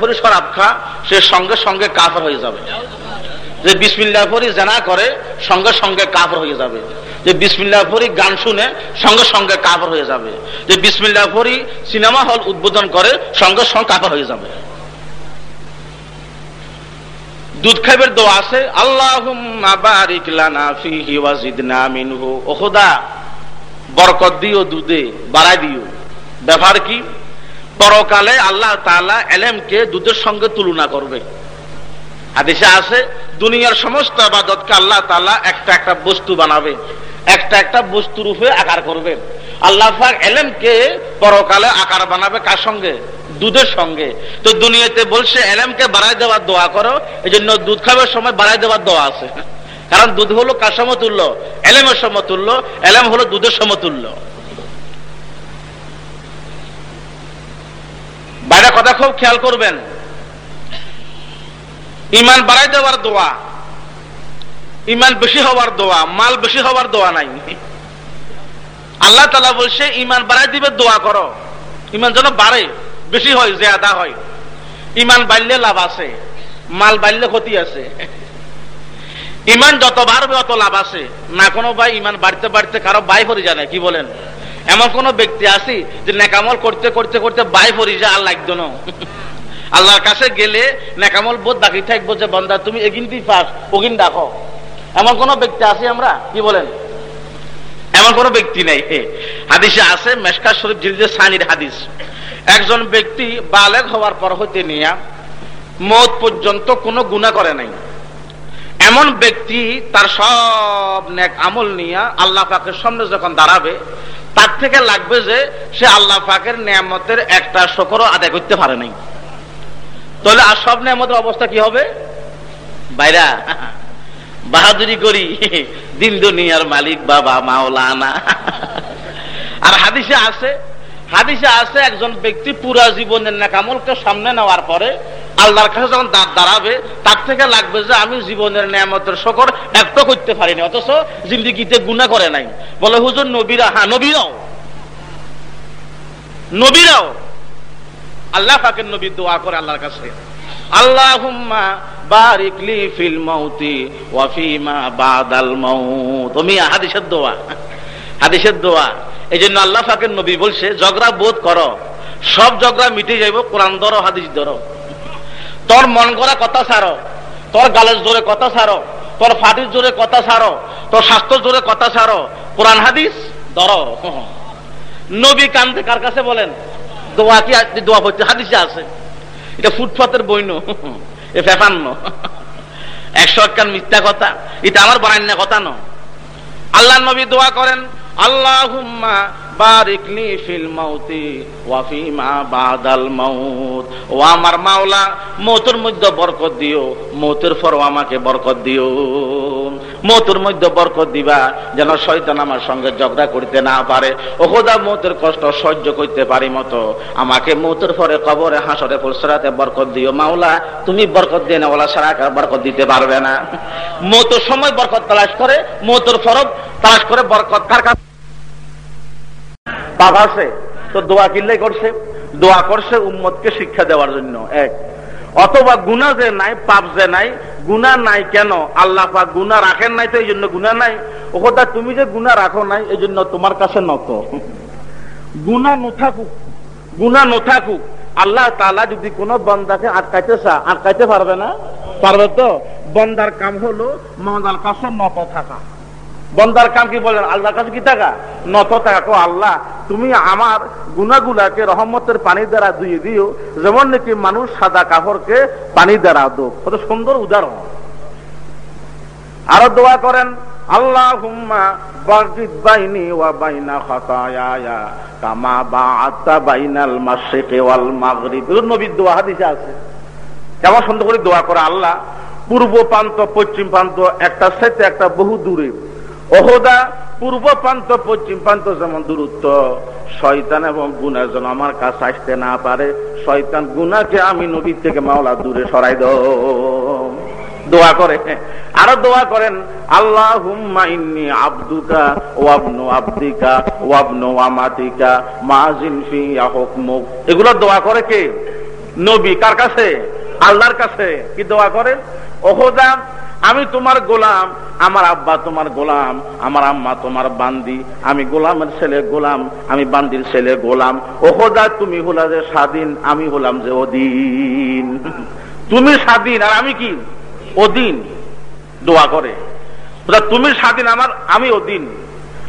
করে শরাব খা, সে সঙ্গে সঙ্গে কাফর হয়ে যাবে। যে বিসমিল্লাহ পরি জানা করে, সঙ্গে সঙ্গে কাফর হয়ে যাবে। যে বিসমিল্লাহ পরি গান শুনে, সঙ্গে সঙ্গে কাফর হয়ে যাবে। যে বিসমিল্লাহ পরি সিনেমা হল উদ্বোধন করে, সঙ্গে সঙ্গে কাফর হয়ে যাবে। দুধ খাইবের দোয়া আছে আল্লাহ বরকত দিও দুধে, বাড়াই দিও। ব্যাপার কি? পরকালে আল্লাহ তালা এলেমকে দুধের সঙ্গে তুলনা করবে। হাদিসে আছে, দুনিয়ার সমস্ত আবাদতকে আল্লাহ তালা একটা একটা বস্তু বানাবে, একটা একটা বস্তু রূপে আকার করবে। আল্লাহ এলেমকে পরকালে আকার বানাবে কার সঙ্গে? দুধের সঙ্গে। তো দুনিয়াতে বলছে, এলেমকে বাড়াই দেওয়ার দোয়া করো এই জন্য দুধ খাবার সময় বাড়াই দেওয়ার দোয়া আছে। কারণ দুধ হলো কার সমতুল্য? এলেমের সমতুল্য, এলেম হলো দুধের সমতুল্য। বাইরে কথা খুব খেয়াল করবেন। ইমান বাড়াই দেওয়ার দোয়া, ইমান বেশি হওয়ার দোয়া, মাল বেশি হওয়ার দোয়া নাই। আল্লাহ তালা বলছে, ইমান বাড়াই দিবে, দোয়া করো। ইমান যেন বাড়ে। বেশি হয়, জেয়াদা হয়। ইমান বাড়লে লাভ আছে, মাল বাড়লে ক্ষতি আছে। ইমান যত বাড়বে অত লাভ আছে। না কোনো ভাই ইমান বাড়তে বাড়তে কারও বাই ভরি জানে কি বলেন? এমন কোন ব্যক্তি আছে যে নেকামল করতে করতে করতে বাই ভরি যা আর লাগতো না। আল্লাহর কাছে গেলে নেকামল বোধ বাকি থাকব যে, বন্দা, তুমি এগিনটি পাস, ওগিন দেখো এমন কোন ব্যক্তি আছে আমরা, কি বলেন? এমন কোন ব্যক্তি নেই হাদিসে আছে মেসকা শরীফ জিলদে সানির হাদিস। একজন ব্যক্তি বালেগ হওয়ার পর হইতে নিয়ে মত পর্যন্ত কোনো গুণা করে নাই। এমন ব্যক্তি তার সব নেক আমল নিয়ে আল্লাহ পাকের সামনে যখন দাঁড়াবে, তার থেকে লাগবে যে সে আল্লাহ পাকের নিয়ামতের একটা শকরও আদায় করতে পারে নাই। তাহলে আর সব নিয়ামতের অবস্থা কি হবে? বাইরা, বাহাদুরি করি দিন দুনিয়ার মালিক, বাবা, মাওলানা। আর হাদিসে আছে হাদিসে আছে, একজন ব্যক্তি পুরা জীবনের নাকামলকে সামনে নেওয়ার পরে আল্লাহর কাছে যখন দাঁত দাঁড়াবে, তার থেকে লাগবে যে আমি জীবনের নিয়ামতের শকর একটু করতে পারিনি, অথচ জিন্দিগিতে গুণা করে নাই। বলে, হুজুর, নবীরা হ্যাঁ নবীরাও। নবীরাও। আল্লাহ পাকের নবী দোয়া করে আল্লাহর কাছে। আল্লাহুম্মা বারিক লি ফিল মাউতি ওয়া ফিমা বাদাল মাউত। তুমি হাদিসের দোয়া। হাদিসের দোয়া। এই জন্য আল্লাহ পাকের নবী বলছে ঝগড়া বোধ করো, সব ঝগড়া মিটে যাইব, কোরআন ধরো, হাদিস ধরো। তোর মন করা কথা ছাড়ো, তোর গালের জোরে কথা ছাড়ো, তোর ফাটির জোরে কথা ছাড়ো, তোর স্বাস্থ্য জোরে কথা ছাড়ো, কোরআন, হাদিস ধরো। নবী কান্দে কার কাছে বলেন? দোয়া কি দোয়া পড়ছে হাদিসে আছে। এটা ফুটপাতের বইন। এ ফেফান্ন একশো একখান মিথ্যা কথা, এটা আমার বানান্য কথা ন আল্লাহ নবী দোয়া করেন আল্লাহুম্মা বারিকলি ফিল মাউতি ওয়া ফিমা বাদাল মাউত ও আমার মাওলা মধ্যে বরকত দিও পর আমাকে বরকত দিও। মধ্যে বরকত দিবা, যেন শয়তান আমার সঙ্গে ঝগড়া করতে না পারে। ও খোদা, মৌতের কষ্ট সহ্য করতে পারি মতো। আমাকে মৌতের পরে কবরে, হাসরে, ফুলসরাতে বরকত দিও। মাওলা, তুমি বরকত দিয়ে না, ওলা সারা বরকত দিতে পারবে না। মৌতের সময় বরকত তালাশ করে, মৌতের ফরব তালাশ করে বরকত কার কাছে আছে তো দোয়া কিনলে করছে। দোয়া করছে উম্মতকে শিক্ষা দেওয়ার জন্য। এক। অথবা গুণা যে নাই, পাপ যে নাই গুণা নাই কেন? আল্লাহ পাক গুণা রাখেন নাই তো এই জন্য গুণা নাই। ও কথা তুমি যে গুণা রাখো নাই এই জন্য তোমার কাছে নত। গুণা নথাকুক গুণা নথাকুক আল্লাহ তালা যদি কোন বন্দাকে আটকাইতে চা আটকাইতে পারবে না? পারবে তো? বন্দার কাম হলো মন্দার কাছে নত থাকা। বন্দার কাম কি বলেন? আল্লাহর কাছে কি টাকা? নত টাকা। কো আল্লাহ, তুমি আমার গুনাগুলাকে রহমতের পানি দ্বারা ধুয়ে দিও, যেমন নাকি মানুষ সাদা কাপড়কে পানি দ্বারা দো কত সুন্দর উদাহরণ। আরও দোয়া করেন আল্লাহ বাইনি ওয়া বাইনা খাতায়া কামা বাইনাল ওয়াল মাগরিব। নবীর দোয়া হাদিসে আছে। কেমন সুন্দর করে দোয়া করে আল্লাহ, পূর্ব প্রান্ত, পশ্চিম প্রান্ত, একটা সাথে একটা বহু দূরে। ওহদা পূর্ব প্রান্ত, পশ্চিম প্রান্ত যেমন দূরত্ব, শয়তান এবং গুণা যেন আমার কাছে আসতে না পারে। শয়তান গুনাকে আমি নবীর থেকে মাওলা দূরে সরাই দ দোয়া করে, আরও দোয়া করেন আল্লাহ হুম্মাইন্নি আব্দুকা ওয়াবনু আব্দিকা ওয়াবনু আমাতিকা মাজিন ফি হুকমুক। এগুলো দোয়া করে কে? নবী, কার কাছে? আল্লাহর কাছে কি দোয়া করে ওহদা আমি তোমার গোলাম, আমার আব্বা তোমার গোলাম, আমার আম্মা তোমার বান্দি, আমি গোলামের ছেলে গোলাম, আমি বান্দির ছেলে গোলাম। ওহদা তুমি হলা যে স্বাধীন, আমি হলাম যে অধীন। তুমি স্বাধীন, আর আমি কি? অধীন। দোয়া করে। তুমি স্বাধীন, আমার, আমি অধীন।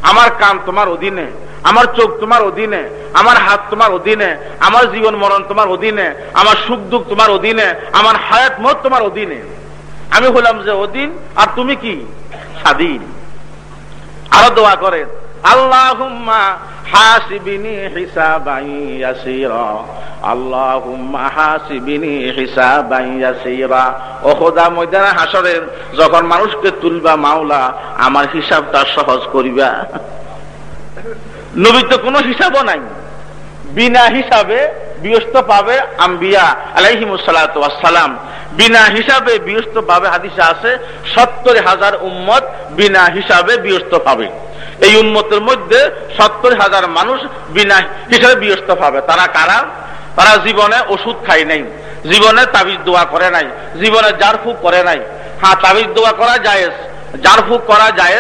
আমার কান তোমার অধীনে। আমার চোখ তোমার অধীনে, আমার হাত তোমার অধীনে, আমার জীবন মরণ তোমার অধীনে, আমার সুখ দুঃখ তোমার অধীনে, আমার হায়াত মত তোমার অধীনে। আমি হলাম যে অধীন, আর তুমি কি? স্বাধীন। আরও দোয়া করে আল্লাহুম্মা যখন মানুষকে তুলবা মাওলা, আমার হিসাবটা সহজ করিবা। নবী তো কোনো হিসাবও নাই। বিনা হিসাবে বিয়স্ত পাবে আম্বিয়া আলাইহিমুসালাম বিনা হিসাবে বিয়স্ত পাবে হাদিসে আছে, সত্তর হাজার উম্মত বিনা হিসাবে বিয়স্ত পাবে। এই উম্মতের মধ্যে সত্তর হাজার মানুষ বিনা হিসাবে বিয়স্ত পাবে। তারা কারা? তারা জীবনে ওষুধ খায় নাই, জীবনে তাবিজ দোয়া করে নাই, জীবনে জারফুক করে নাই। হ্যাঁ তাবিজ দোয়া করা যায় জারফুক করা যায়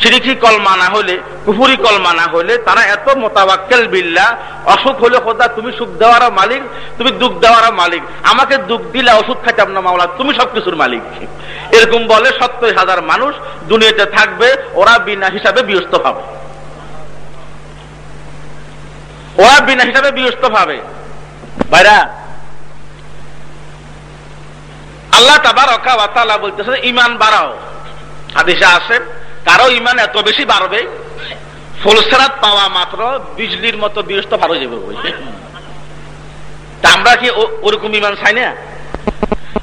সিরিকি কলমা না হলে, কুফুরি কলমা না হলে তারা এত মোতাবাক্কেল বিল্লা, অসুখ হলে খোদা তুমি সুখ দেওয়ার মালিক, তুমি দুঃখ দেওয়ার মালিক। আমাকে দুঃখ দিলে ওষুধ খাইতাম না মাওলা, তুমি সবকিছুর মালিক। এরকম বলে সত্তর হাজার মানুষ দুনিয়াতে থাকবে, ওরা বিনা হিসাবে বিয়স্ত হবে। ওরা বিনা হিসাবে বিয়স্ত হবে। ভাইরা, আল্লাহ তাবার অকা বাতালা বলতেছে ইমান বাড়াও। হাদিসা আছে কারও ইমান এত বেশি বাড়বে? ফুলসেরাত পাওয়া মাত্র বিজলির মতো বিরস্ত ভালো যাবে তা আমরা কি ওরকম ইমান চাই না?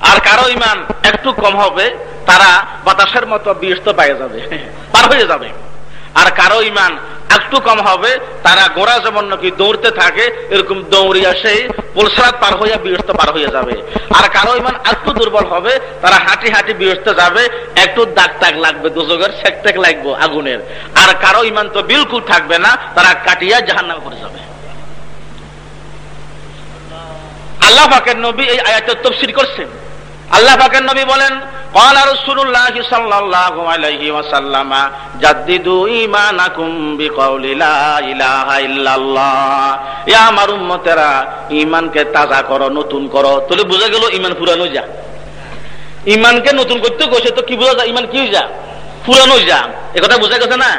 আর কারও ইমান একটু কম হবে, তারা বাতাসের মতো বিরস্ত পাইয়ে যাবে, পার হয়ে যাবে। আর কারও ইমান একটু কম হবে, তারা গোড়া যেমন নাকি দৌড়তে থাকে, এরকম দৌড়িয়া সেই পুলসরাত পার হইয়া বিরস্ত পার হয়ে যাবে। আর কারও ইমান একটু দুর্বল হবে, তারা হাঁটি হাঁটি বিরস্ত যাবে, একটু দাগ টাক লাগবে দুযোগের সেক টেক লাগবে আগুনের। আর কারও ইমান তো বিলকুল থাকবে না, তারা কাটিয়া জাহান নামে করে যাবে। আল্লাহ পাকের নবী এই আয়াতের তফসির করছেন। আল্লাহ পাকের নবী বলেন قال رسول الله صلى الله عليه وسلم جددوا ঈমানাকুম বিকাউলি লা ইলাহা ইল্লাল্লাহ ইয়া আমার উম্মতেরা ঈমানকে তাজা করো নতুন করো তাহলে বুঝা গেল ঈমান পুরানো যা ঈমানকে নতুন করতে কইছে তো কি বুঝা যায় ঈমান কি যা পুরানো যা কথা বোঝা গেছে না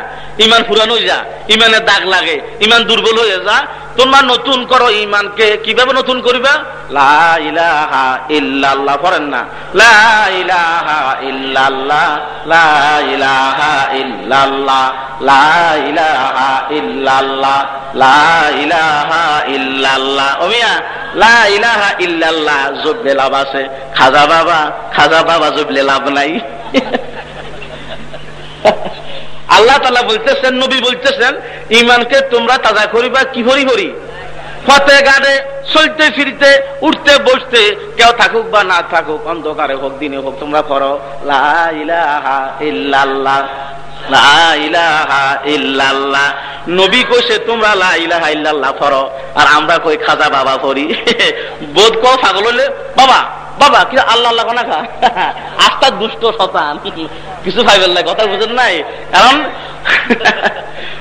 ইমান পুরানো যা ইমানের দাগ লাগে ইমান দুর্বল হয়ে যা তোমার নতুন করো ইমানকে কীভাবে নতুন করিবা? লাহা ইল্লাল্লাহ না। লাহা লাহা লাহা লাহা ইল্লাল্লাহ ওমিয়া লা ইলাহা ইল্লাল্লাহ, জবলে লাভ আছে। খাজা বাবা খাজা বাবা জবলে লাভ নাই। আল্লাহ তালা বলতেছেন, নবী বলতেছেন ইমানকে তোমরা তাজা করিবা কি হরি হরি? ফতে গাড়ে চলতে ফিরতে, উঠতে বসতে, কেউ থাকুক বা না থাকুক, অন্ধকারে হোক, দিনে হোক, তোমরা করো। লাহা নবী তোমরা লা ইলাহা ইল্লাল্লাহ আর আমরা কই খাজা বাবা বোধ কো পাগল হলে বাবা বাবা, কি আল্লাহ আল্লাহ না খা? আস্তা দুষ্ট শতান। কিছু ভাইবেন না, কথা বুঝেন নাই? কারণ,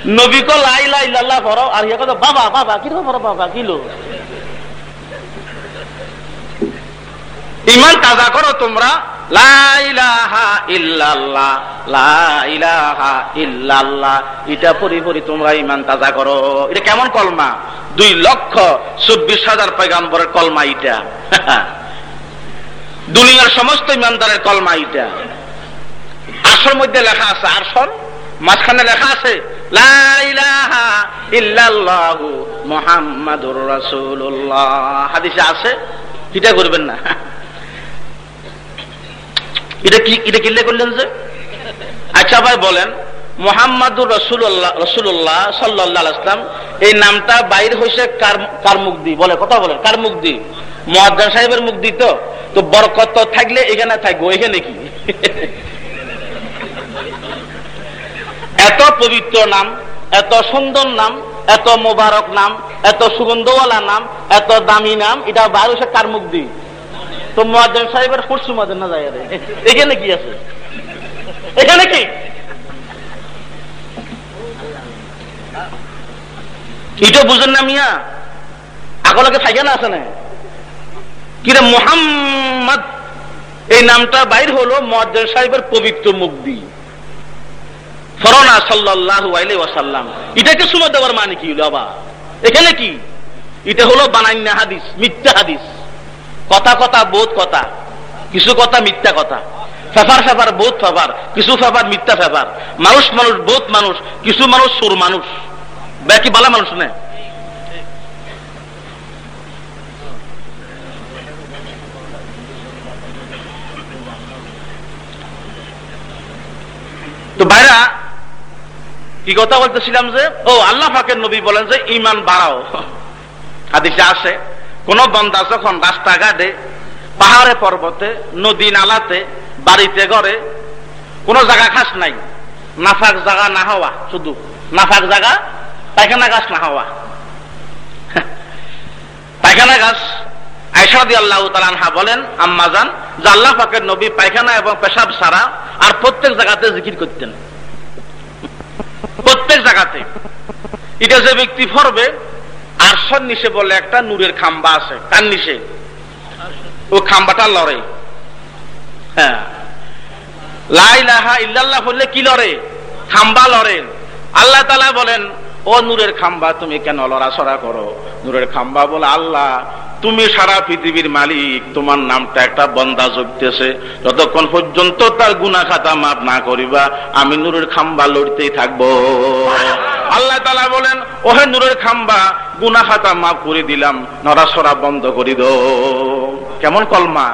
নবী কো লাই লাই লাল্লাহ পড়ো আর ইয়ে কথা বাবা বাবা, কি পড়ো বাবা কিলো ইমান তাজা করো তোমরা। এটা পরি পরি তোমরা ইমান তাজা করো। এটা কেমন কলমা? দুই লক্ষ চব্বিশ হাজার পয়গাম্বরের কলমা এটা। দুনিয়ার সমস্ত ইমানদারের কলমা এটা। আসর মধ্যে লেখা আছে আসর মাঝখানে লেখা আছে মোহাম্মদুর রাসুল্লাহ হাদিসে আছে? এটা করবেন না। এটা কি, এটা কিনলে করলেন যে? আচ্ছা ভাই বলেন, মোহাম্মদুর রসুল্লাহ রসুল্লাহ সাল্লাহ আসলাম এই নামটা বাইর হয়েছে কার মুখ দি বলে কথা বলেন, কার মুখ দি মহাদ্দান সাহেবের মুখ দিত তো? বরকত থাকলে এখানে থাকব, এখানে কি? এত পবিত্র নাম, এত সুন্দর নাম, এত মোবারক নাম, এত সুগন্ধওয়ালা নাম, এত দামি নাম, এটা বারোশো কার মুখ দিই তো মহাজন সাহেবের পরশু মাদের না যায় এখানে কি আছে? এখানে কি? এটা বুঝেন না মিয়া? আগলকে থাকে না আছে না? কিরে মোহাম্মদ? এই নামটা বাইর হলো মহাজন সাহেবের পবিত্র মুখ দিয়ে ফরনা সাল্লাহ আইলে ওয়াসাল্লাম। এটাকে সুমা দেওয়ার মানে কি হলো আবার? এখানে কি? এটা হলো বানাইনা হাদিস, মিথ্যা হাদিস। কথা কথা বোধ কথা। কিছু কথা মিথ্যা কথা। ফেফার ফেফার বোধ ফেফার কিছু ফেফার মিথ্যা ফেফার মানুষ মানুষ বোধ মানুষ। কিছু মানুষ সুর মানুষ। বাকি বালা মানুষ না? তো ভাইরা, কি কথা বলতেছিলাম যে, ও, আল্লাহ ফাঁকের নবী বলেন যে, ইমান বাড়াও। হাদিসে আসে কোন বন্দা যখন রাস্তাঘাটে, পাহাড়ে, পর্বতে, নদী, নালাতে, বাড়িতে, ঘরে, কোন জায়গা খাস নাই। নাফাক জায়গা না হওয়া, শুধু নাফাক জায়গা, পায়খানা গাছ না হওয়া। পায়খানা গাছ আল্লাহ তালানহা বলেন আম্মাজান যে আল্লাহ পাকের নবী পায়খানা এবং পেশাব সারা আর প্রত্যেক জায়গাতে জিকির করতেন। প্রত্যেক জায়গাতে। এটা যে ব্যক্তি ফরবে আরশন নিশে বলে একটা নূরের খাম্বা আছে। কার নিশে ও খাম্বাটা লড়ে। হ্যাঁ। লাইলাহা ইল্লাল্লাহ বললে কি লড়ে? খাম্বা লড়ে। আল্লাহ তালা বলেন, ও নূরের খাম্বা, তুমি কেন লড়াছড়া করো? নূরের খাম্বা বলে, আল্লাহ তুমি সারা পৃথিবীর মালিক, তোমার নামটা একটা বন্দা জপতেছে। যতক্ষণ পর্যন্ত তার গুনা খাতা মাফ না করিবা, আমি নূরের খাম্বা লড়তেই থাকব। আল্লাহ তালা বলেন, ওহে নূরের খাম্বা গুনা খাতা মাফ করে দিলাম নড়াছড়া বন্ধ করি দো কেমন কলমা?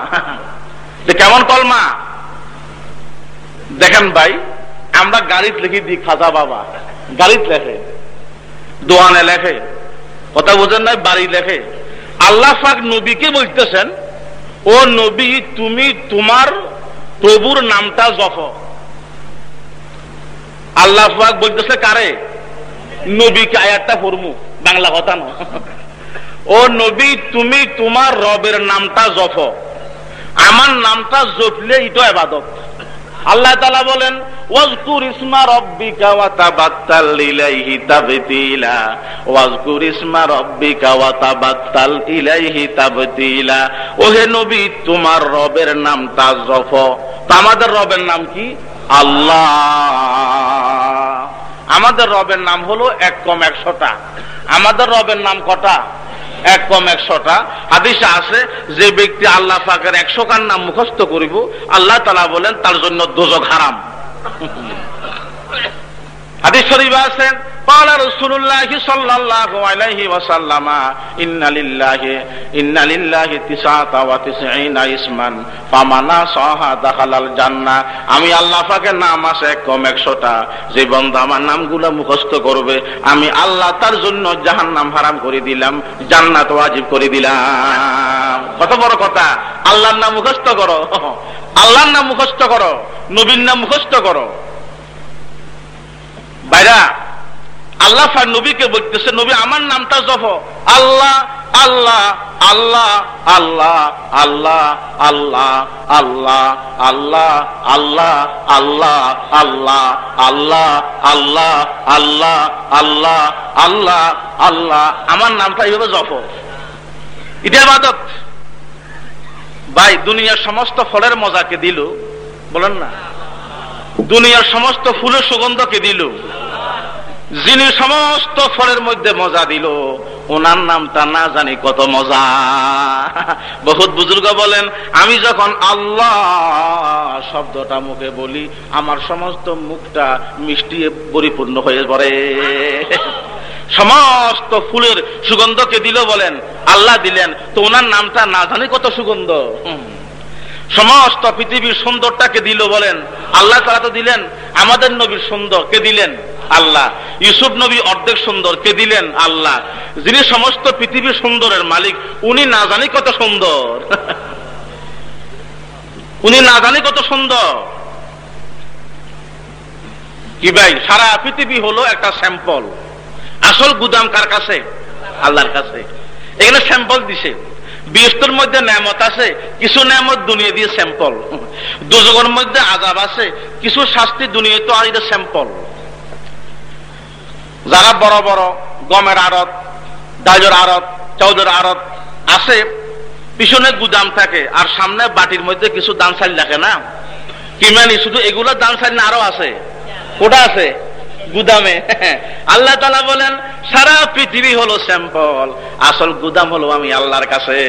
কেমন কলমা? দেখেন ভাই, আমরা গাড়িত লিখি দিই খাজা বাবা। গাড়িত লেখে, দোয়ানে লেখে, কথা বোঝেন নাই, বাড়ি লেখে। আল্লাহ ফাক নবীকে বলতেছেন, ও নবী, তুমি তোমার প্রভুর নামটা জফ আল্লাহ ফাক বলতেছে, কারে? নবীকে আয়াতটা ফরমু বাংলা কথা নয়। ও নবী, তুমি তোমার রবের নামটা জফ আমার নামটা জপলে ইটো এবাদত আল্লাহ তালা বলেন, ওয়াজকুর ইসমা রব্বিকা ওয়া তাবাত্তাল ইলাইহি তাবতিলা। ওয়াজকুর ইসমা রব্বিকা ওয়া তাবাত্তাল ইলাইহি তাবতিলা। ওহে নবী, তোমার রবের নামটা জফ তো আমাদের রবের নাম কি? আল্লাহ। আমাদের রবের নাম হলো এক কম একশোটা। আমাদের রবের নাম কটা? এক কম একশোটা। হাদিসে আছে, যে ব্যক্তি আল্লাহ পাকের একশো কার নাম মুখস্থ করিব, আল্লাহ তালা বলেন, তার জন্য দোজক হারাম। হাদিস শরীফ আছেন قال رسول الله صلى الله عليه وسلم إن لله إن لله تسعة وتسعين اسما فمن صاها دخل الجنة আমি আল্লাহ পাকের নাম আছে এক কম একশোটা যে বন্ধু আমার নামগুলো মুখস্থ করবে আমি আল্লাহ তার জন্য জাহান নাম হারাম করে দিলাম জান্নাত ওয়াজিব করে দিলাম কত বড় কথা আল্লাহর নাম মুখস্থ করো আল্লাহর নাম মুখস্থ করো নবীর নাম মুখস্থ করো বাইরা আল্লাহ নবীকে বলতেছে নবী আমার নামটা জফ আল্লাহ আল্লাহ আল্লাহ আল্লাহ আল্লাহ আল্লাহ আল্লাহ আল্লাহ আল্লাহ আল্লাহ আল্লাহ আল্লাহ আল্লাহ আল্লাহ আল্লাহ আল্লাহ আল্লাহ আমার নামটা এইভাবে জফ এটা আবাদত ভাই দুনিয়ার সমস্ত ফলের মজাকে দিল বলেন না দুনিয়ার সমস্ত ফুলের সুগন্ধকে দিল যিনি সমস্ত ফলের মধ্যে মজা দিল, ওনার নামটা না জানি কত মজা। বহুত বুজুর্গ বলেন, আমি যখন আল্লাহ শব্দটা মুখে বলি, আমার সমস্ত মুখটা মিষ্টি পরিপূর্ণ হয়ে পড়ে। সমস্ত ফুলের সুগন্ধকে দিল বলেন, আল্লাহ দিলেন, তো ওনার নামটা না জানি কত সুগন্ধ। সমস্ত পৃথিবীর সুন্দরটাকে দিল বলেন? আল্লাহ তারা তো দিলেন। আমাদের নবীর সুন্দর কে দিলেন? আল্লাহ। ইউসুফ নবী অর্ধেক সুন্দর কে দিলেন? আল্লাহ। যিনি সমস্ত পৃথিবীর সুন্দরের মালিক, উনি না জানি কত সুন্দর। উনি না জানি কত সুন্দর। কি ভাই, সারা পৃথিবী হলো একটা স্যাম্পল। আসল গুদাম কার কাছে? আল্লাহর কাছে। এখানে স্যাম্পল দিছে। বিস্তর মধ্যে নামত আছে, কিছু নামত দুনিয়া দিয়ে স্যাম্পল দুজগের মধ্যে আজাব আছে, কিছু শাস্তি দুনিয়া তো আর স্যাম্পল যারা বড় বড় গমের আড়ত ডাজর আড়ত চৌদের আড়ত আছে, পিছনে গুদাম থাকে, আর সামনে বাটির মধ্যে কিছু দান সাইল রাখে না। কিমানি শুধু এগুলো দান সাইল না, আরও আছে। কোটা আছে? গুদামে। আল্লাহ তালা বলেন, সারা পৃথিবী হলো স্যাম্পল। আসল গুদাম হলো আমি আল্লাহর কাছে।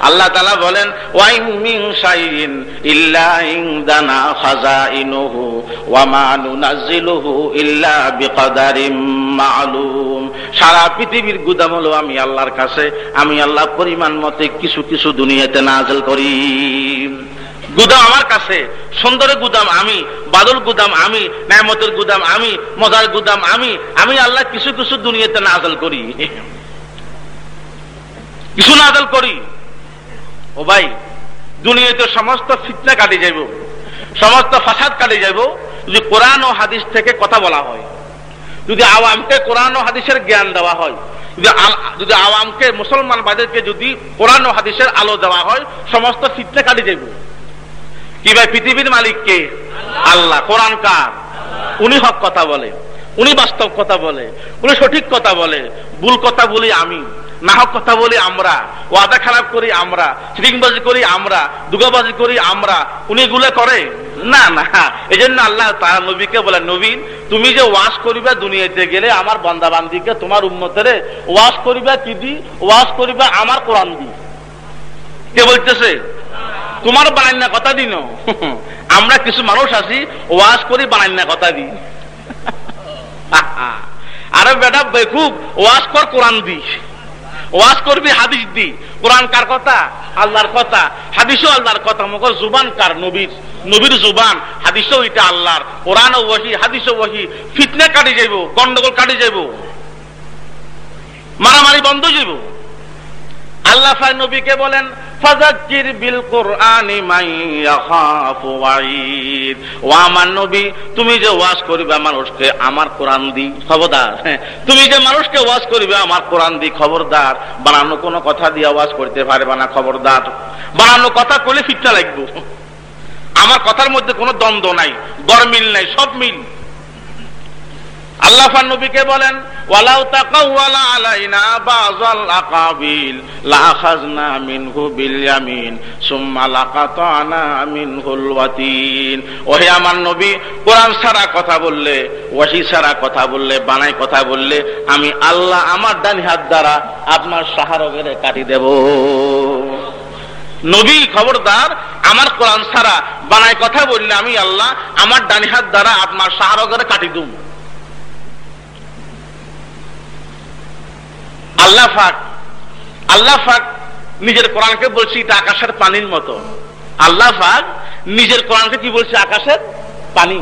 আল্লাহ তালা বলেন ওয়াইমিং সাইন ইল্লাইং দানা খাজা ইনুহু ওয়ামানু নাজিলুহু ইল্লা বিকাদারিম মালুম। সারা পৃথিবীর গুদাম হলো আমি আল্লাহর কাছে। আমি আল্লাহ পরিমাণ মতে কিছু কিছু দুনিয়াতে নাজল করি। গুদাম আমার কাছে। সুন্দরের গুদাম আমি, বাদল গুদাম আমি ন্যামতের গুদাম আমি, মজার গুদাম আমি আমি আল্লাহ কিছু কিছু দুনিয়াতে নাজল করি। কিছু নাজল করি। ও ভাই, দুনিয়াতে সমস্ত ফিতনা কাটে যাইব, সমস্ত ফাসাদ কাটে যাইব, যদি কোরআন ও হাদিস থেকে কথা বলা হয়, যদি আওয়ামকে কোরআন ও হাদিসের জ্ঞান দেওয়া হয় যদি আওয়ামকে মুসলমান বাদেরকে যদি কোরআন ও হাদিসের আলো দেওয়া হয়, সমস্ত ফিতনা কাটে যাইব। কি ভাই পৃথিবীর মালিক কে? আল্লাহ, কোরআন কার? উনি হক কথা বলে, উনি বাস্তব কথা বলে, উনি সঠিক কথা বলে, ভুল কথা বলি আমি, না হক কথা বলি আমরা, ওয়াদা খারাপ করি আমরা চিটিংবাজি করি আমরা, দুগাবাজি করি আমরা, উনি এগুলো করে? না না এই জন্য আল্লাহ তারা নবীকে বলে নবীন তুমি যে ওয়াশ করিবা দুনিয়াতে গেলে আমার বন্দা বান্দিকে তোমার উন্মতের ওয়াশ করিবা কি দি? ওয়াশ করিবা আমার কোরআন দি। কে বলতেছে? তোমার বানান্না কথা দিন। আমরা কিছু মানুষ আছি ওয়াশ করি বানান্না কথা দি আরে বেটা, বেকুব ওয়াশ কর, কোরআন দি ওয়াজ করবি, হাদিস দি। কোরআন কার কথা? আল্লাহর কথা। হাদিসও আল্লাহর কথা। মগর জুবান কার? নবীর। নবীর জুবান। হাদিসও এটা আল্লাহর। কোরআন ওহি হাদিসও ওহি ফিতনে কাটি যাইব, গন্ডগোল কাটি যাইব। মারামারি বন্ধ যাইব। আল্লাহ নবীকে বলেন ফাজাক্কির বিল কোরআনি মাই ইয়াখাফু ওয়াঈদ। ও আমার নবী তুমি যে ওয়াজ করিবে মানুষকে আমার কোরআন দি খবরদার। হ্যাঁ, তুমি যে মানুষকে ওয়াজ করিবে আমার কোরআন দি খবরদার। বানানো কোনো কথা দিয়ে ওয়াজ করতে পারবে না খবরদার। বানানো কথা কইলে ফিটটা লাগবে। আমার কথার মধ্যে কোনো দ্বন্দ্ব নাই গরমিল নাই সব মিল। আল্লাহ নবীকে বলেন, ওয়ালাউ তাকাওয়ালা আলাইনা বাযাল আকাবিল মিনহু বিল ইয়ামিন সুম্মা লাকাতানা মিনহুল ওয়াতিন। ওহে আমার নবী, কোরআন ছাড়া কথা বললে, ওয়াহি ছাড়া কথা বললে বানাই কথা বললে, আমি আল্লাহ আমার ডানি হাত দ্বারা আপনার সাহারগের কাটি দেব। নবী খবরদার, আমার কোরআন ছাড়া বানাই কথা বললে আমি আল্লাহ আমার ডানি হাত দ্বারা আপনার সাহারগের কাটি দেব। আল্লাহ ফাক আল্লাহ ফাক নিজের কোরআনকে বলছি এটা আকাশের পানির মতো। আল্লাহ ফাক নিজের কোরআনকে কি বলছে? আকাশের পানি।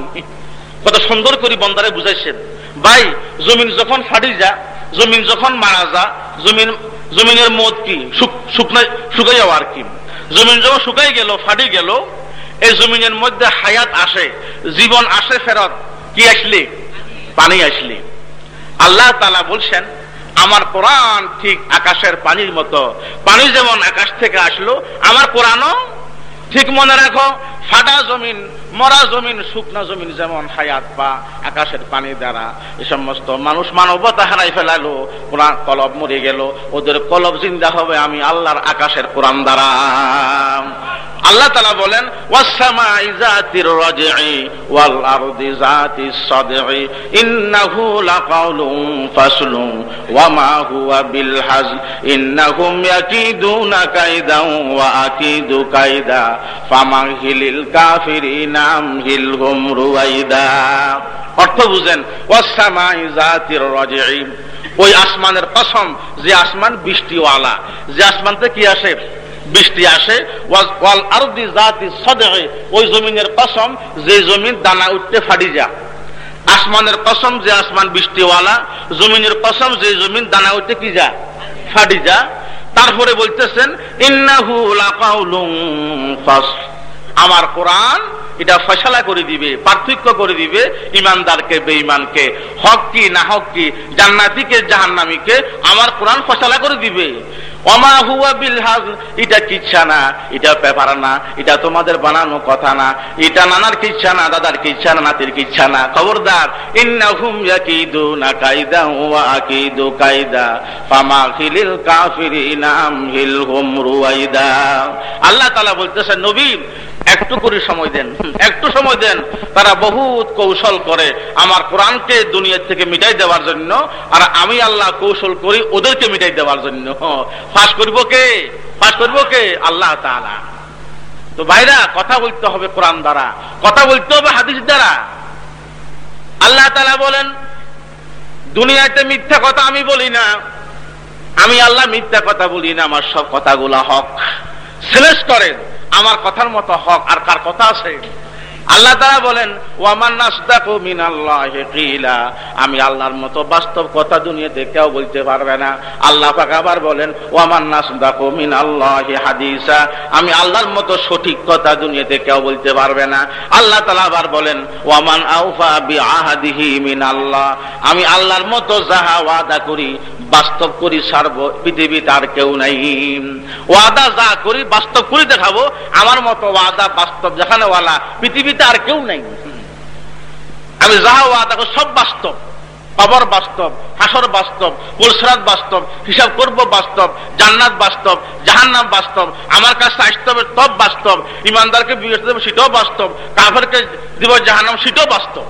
কত সুন্দর করে বন্দারে বুঝাইছেন। ভাই, জমিন যখন ফাটি যা, জমিন যখন মারা যা, জমিন, জমিনের মত কি? শুকাই যাওয়া আর কি? জমিন যখন শুকাই গেল ফাটি গেল, এই জমিনের মধ্যে হায়াত আসে, জীবন আসে ফেরত, কি আসলে? পানি আসলে। আল্লাহ তালা বলছেন আমার কোরআন ঠিক আকাশের পানির মতো। পানি যেমন আকাশ থেকে আসলো, আমার কোরআনও ঠিক মনে রাখো, ফাটা জমিন মরা জমিন, শুকনা জমিন যেমন হায়াত পা আকাশের পানি দ্বারা এ সমস্ত মানুষ মানবতা হারাই ফেলালো কোরআন কলব মরে গেল, ওদের কলব জিন্দা হবে আমি আল্লাহর আকাশের কোরআন দ্বারা। আল্লাহ তালা বলেন অর্থ বুঝেন ওই আসমানের কসম, যে আসমান বৃষ্টিওয়ালা। যে কি আসে? বৃষ্টি আসে। ওই জমিনের কসম, যে জমিন দানা উঠতে যা আসমানের কসম, যে আসমান বৃষ্টিওয়ালা। জমিনের কসম, যে জমিন দানা উঠতে কি যা ফাটি যা তারপরে বলতেছেন, ইন্নাহু আমার কোরআন এটা ফসলা করে দিবে, পার্থক্য করে দিবে ইমানদারকে, বেঈমানকে। হক কি, না হক কি জান্নাতিকে জাহান্নামীকে আমার কোরআন ফসলা করে দিবে। অমা হুয়া বিলহাজ এটা কিচ্ছা না, এটা পেপার না, এটা তোমাদের বানানো কথা না, এটা নানার কিচ্ছা না, দাদার কিচ্ছা না, নাতির কিচ্ছা না। খবরদার, ইন্নাহুম ইয়াকিদুনা কায়দা ওয়া আকিদু কায়দা ফামা খিলিল কাফিরিনা রুয়াইদা আল্লাহ তাআলা বলতেছেন, নবী একটু করে সময় দেন, একটু সময় দেন। তারা বহুত কৌশল করে আমার কোরআনকে দুনিয়া থেকে মিটাই দেওয়ার জন্য, আর আমি আল্লাহ কৌশল করি ওদেরকে মিটাই দেওয়ার জন্য। ফাঁস করব কে? ফাঁস করব কে? আল্লাহ তালা তো ভাইরা, কথা বলতে হবে কোরআন দ্বারা, কথা বলতে হবে হাদিস দ্বারা। আল্লাহ তালা বলেন, দুনিয়াতে মিথ্যা কথা আমি বলি না। আমি আল্লাহ মিথ্যা কথা বলি না, আমার সব কথাগুলা হক। সিলেক্ট করেন আমার কথার মতো হক আর কার কথা আছে? আল্লাহ তারা বলেন আমি আল্লাহর মতো বাস্তব কথা দুনিয়াতে কেউ বলতে পারবে না। আল্লাহ পাক আবার বলেন, ওয়ামান নাসদাকু মিন আল্লাহ হাদিসা। আমি আল্লাহর মতো সঠিক কথা দুনিয়াতে কেউ বলতে পারবে না। আল্লাহ তালা আবার বলেন, ওয়ামান আউফা বি আহাদিহি মিন আল্লাহ আমি আল্লাহর মতো যাহা ওয়াদা করি বাস্তব করি সারব পৃথিবী তার কেউ নাই। ওয়াদা যা করি, বাস্তব করি দেখাবো, আমার মতো ওয়াদা বাস্তব যেখানে ওয়ালা পৃথিবীতে আর কেউ নাই। আমি যাহা ওয়াদা করি সব বাস্তব। কবর বাস্তব, হাসর বাস্তব পুলসরাত বাস্তব, হিসাব করব বাস্তব, জান্নাত বাস্তব, জাহান্নাম বাস্তব, আমার কাছে আসতে হবে তব বাস্তব। ইমানদারকে বিবেচনা দেবে সেটাও বাস্তব, কাফেরকে দিব জাহান্নাম, সেটাও বাস্তব।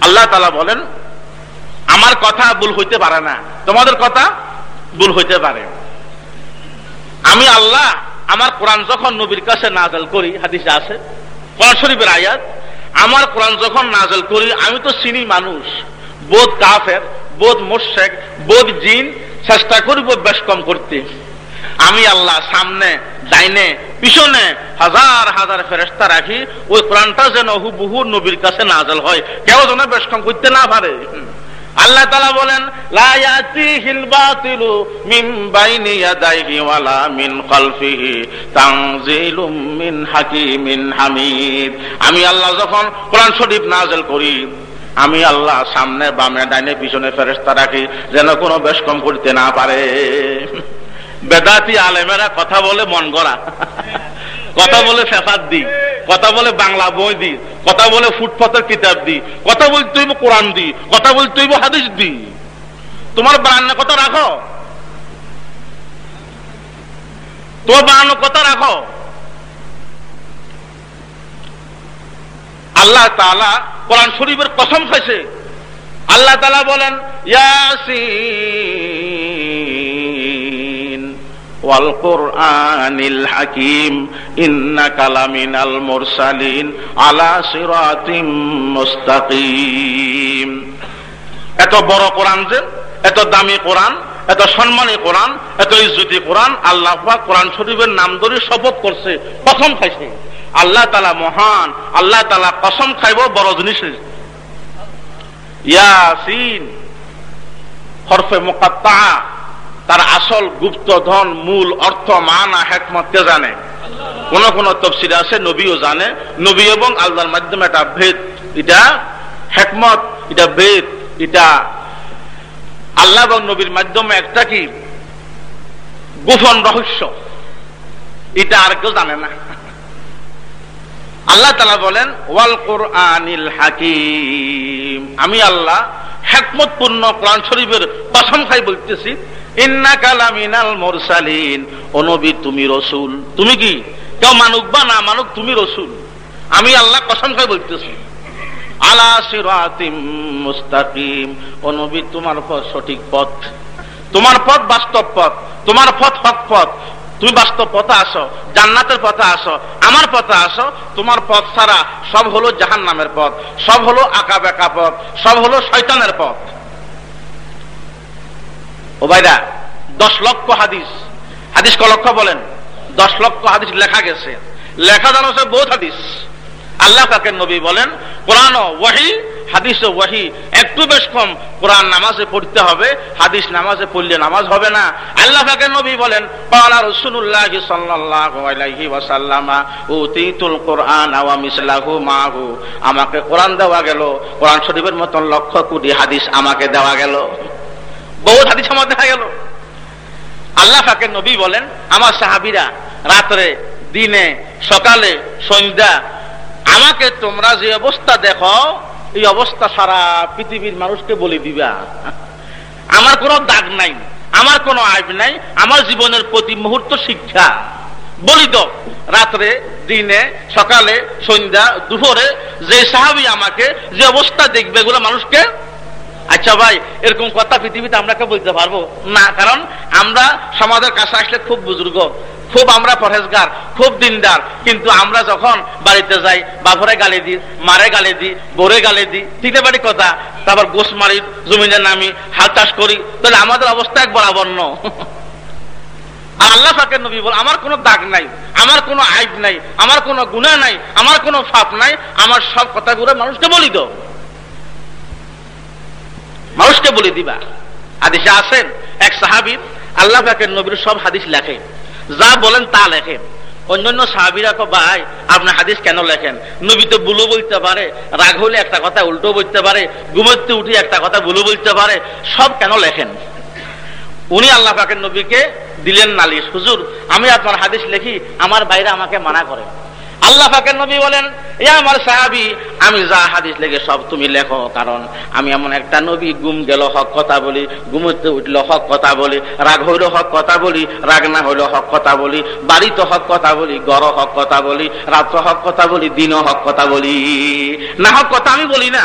আল্লাহ তালা বলেন আমার কথা ভুল হইতে পারে না। তোমাদের কথা ভুল হইতে পারে। আমি আল্লাহ আমার কোরআন যখন নবীর কাছে নাজল করি, হাদিসে আছে, কোরআন শরীফের আয়াত, আমার কোরআন যখন নাজল করি, আমি তো চিনি মানুষ, বোধ কাফের, বোধ মোর্শেক বোধ জিন, চেষ্টা করিব বেশ কম করতে। আমি আল্লাহ সামনে, ডাইনে, পিছনে হাজার হাজার ফেরেস্তা রাখি, ওই কোরআনটা যেন হুবহু নবীর কাছে নাজল হয়। কেউ যেন বেশ কম করতে না পারে। আল্লাহ তালা বলেন আমি আল্লাহ যখন কোরআন শরীফ নাজেল করি, আমি আল্লাহ সামনে, বামে ডাইনে পিছনে ফেরেস্তা রাখি, যেন কোনো বেশ কম করতে না পারে। বেদাতি আলেমেরা কথা বলে মন গড়া। কথা বলে ফেফাত দি, কথা বলে বাংলা বই দি, কথা বলে ফুটপাতের কিতাব দি, কথা বল তুই কোরআন দি, কথা বল তুই হাদিস দি। তোমার বারান্ন কথা রাখো। তোমার বারান্ন কথা রাখো। আল্লাহ তালা কোরআন শরীফের কসম খাইছে। আল্লাহ তালা বলেন, ইয়াসিন ওয়াল কোরআনিল হাকিম এত বড় কোরআন যে, এত দামি কোরআন, এত সম্মানী কোরআন, এত ইজ্জতি কোরআন, আল্লাহ কোরআন শরীফের নাম ধরে শপথ করছে কসম খাইছে। আল্লাহ তালা মহান, আল্লাহ তালা কসম খাইব, বড় জিনিস ইয়াসিন, হরফে তার আসল গুপ্ত ধন মূল অর্থ, মানা, হেকমত কে জানে? কোন কোন তফসিল আছে নবীও জানে। নবী এবং আল্লাহর মাধ্যমে এটা ভেদ, এটা হেকমত, এটা ভেদ, এটা আল্লাহ এবং নবীর মাধ্যমে একটা কি? গোপন রহস্য। এটা আর কেউ জানে না। আল্লাহ তালা বলেন, ওয়াল কোরআনিল হাকিম। আমি আল্লাহ হেকমত পূর্ণ কোরআন শরীফের কসম খাই বলতেছি। ইন্না কালামিনাল মোরসালিন। অনবী তুমি রসুল। তুমি কি? কেউ মানুক বা না মানুক, তুমি রসুল। আমি আল্লাহ কসম খাই বলতেছি। আলা সিরাতিম মুস্তাকিম। অনবী তোমার পথ সঠিক পথ। তোমার পথ বাস্তব পথ। তোমার পথ হক পথ। তুমি বাস্তব পথে আসো, জান্নাতের পথে আসো, আমার পথে আসো। তোমার পথ ছাড়া সব হলো জাহান নামের পথ, সব হলো আঁকা বেকা পথ, সব হলো শয়তানের পথ। ও ভাইরা দশ লক্ষ হাদিস। হাদিস ক লক্ষ বলেন? দশ লক্ষ হাদিস লেখা গেছে। লেখা জানো সে বহুত হাদিস। আল্লাহ কাকে নবী বলেন, কোরআন ওয়াহি, হাদিস ওয়াহি, একটু বেশ কম। কোরআন নামাজে পড়তে হবে, হাদিস নামাজে পড়লে নামাজ হবে না। আল্লাহ কাকে নবী বলেন পাওয়ালা রসুল্লাহ সাল্লাল্লাহু আলাইহি ওয়াসাল্লামা, উতিতুল কোরআন ওয়া মিসলাহু মাহু। আমাকে কোরআন দেওয়া গেল। কোরআন শরীফের মতন লক্ষ কোটি হাদিস আমাকে দেওয়া গেল। বহুত হাদিস আমার দেখা গেল। আল্লাহ ফাঁকের নবী বলেন, আমার সাহাবিরা রাত্রে, দিনে, সকালে, সন্ধ্যা, আমাকে তোমরা যে অবস্থা দেখো, এই অবস্থা সারা পৃথিবীর মানুষকে বলে দিবা। আমার কোনো দাগ নাই, আমার কোনো আইব নাই, আমার জীবনের প্রতি মুহূর্ত শিক্ষা। বলি তো, রাত্রে, দিনে, সকালে, সন্ধ্যা, দুপুরে যে সাহাবি আমাকে যে অবস্থা দেখবে, এগুলো মানুষকে আচ্ছা ভাই, এরকম কথা পৃথিবীতে আমরা কেউ বলতে পারব? না, কারণ আমরা সমাজের কাছে আসলে খুব বুজুর্গ, খুব আমরা পরহেজগার, খুব দিনদার। কিন্তু আমরা যখন বাড়িতে যাই, বাঘরে গালি দিই, মারে গালি দিই, বোরে গালি দিই দিতে বাড়ি কথা, তারপর গোস মারি, জমিনে নামি, হাল চাষ করি, তাহলে আমাদের অবস্থা এক বরাবর আর আল্লাহ ফাঁকের নবী বল, আমার কোনো দাগ নাই, আমার কোনো আইব নাই, আমার কোনো গুণা নাই, আমার কোনো ফাপ নাই, আমার সব কথাগুলো মানুষকে বলি দাও। মানুষকে বলে দিবা। হাদিসে আছেন, এক সাহাবির আল্লাহ পাকের নবীর সব হাদিস লেখে। যা বলেন তা লেখেন অন্যান্য সাহাবিরা কো ভাই আপনি হাদিস কেন লেখেন? নবী তো বুলো বলতে পারে, রাগ হলে একটা কথা উল্টো বলতে পারে, ঘুমোতে উঠে একটা কথা বুলো বলতে পারে, সব কেন লেখেন? উনি আল্লাহ পাকের নবীকে দিলেন নালিশ। হুজুর, আমি আপনার হাদিস লেখি, আমার বাইরে আমাকে মানা করে। আল্লাহ পাকের নবী বলেন এ আমার সাহাবি, আমি যা হাদিস লেগে সব তুমি লেখো, কারণ আমি এমন একটা নবী, গুম গেল হক কথা বলি গুমতে উঠল হক কথা বলি, রাগ হইল হক কথা বলি, রাগ না হইল হক কথা বলি, বাড়িতে হক কথা বলি গড় হক কথা বলি, রাত্র হক কথা বলি দিন হক কথা বলি। না হক কথা আমি বলি না।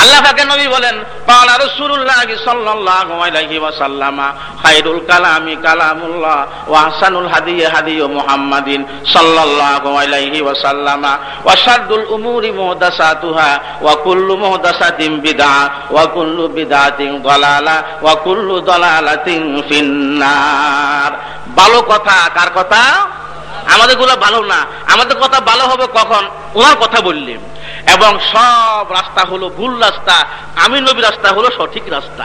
আল্লাহ পাকে নবী বলেন পাওলা রাসূলুল্লাহ সাল্লাল্লাহু আলাইহি ওয়াসাল্লাম খায়রুল কালামি কালামুল্লাহ ওয়া আহসানুল হাদি হাদি মুহাম্মাদিন সাল্লাল্লাহু আলাইহি ওয়াসাল্লাম ওয়া শাররুল উমুরি মুহদাসাতুহা ওয়া কুল্লু মুহদাসাতিন বিদআ ওয়া কুল্লু বিদআতিন দালালা ওয়া কুল্লু দালালাতিন ফিন্নার ভালো কথা, কার কথা? আমাদেরগুলা ভালো না। আমাদের কথা ভালো হবে কখন? ওনার কথা বললেন। এবং সব রাস্তা হলো ভুল রাস্তা আমি নবী রাস্তা হলো সঠিক রাস্তা।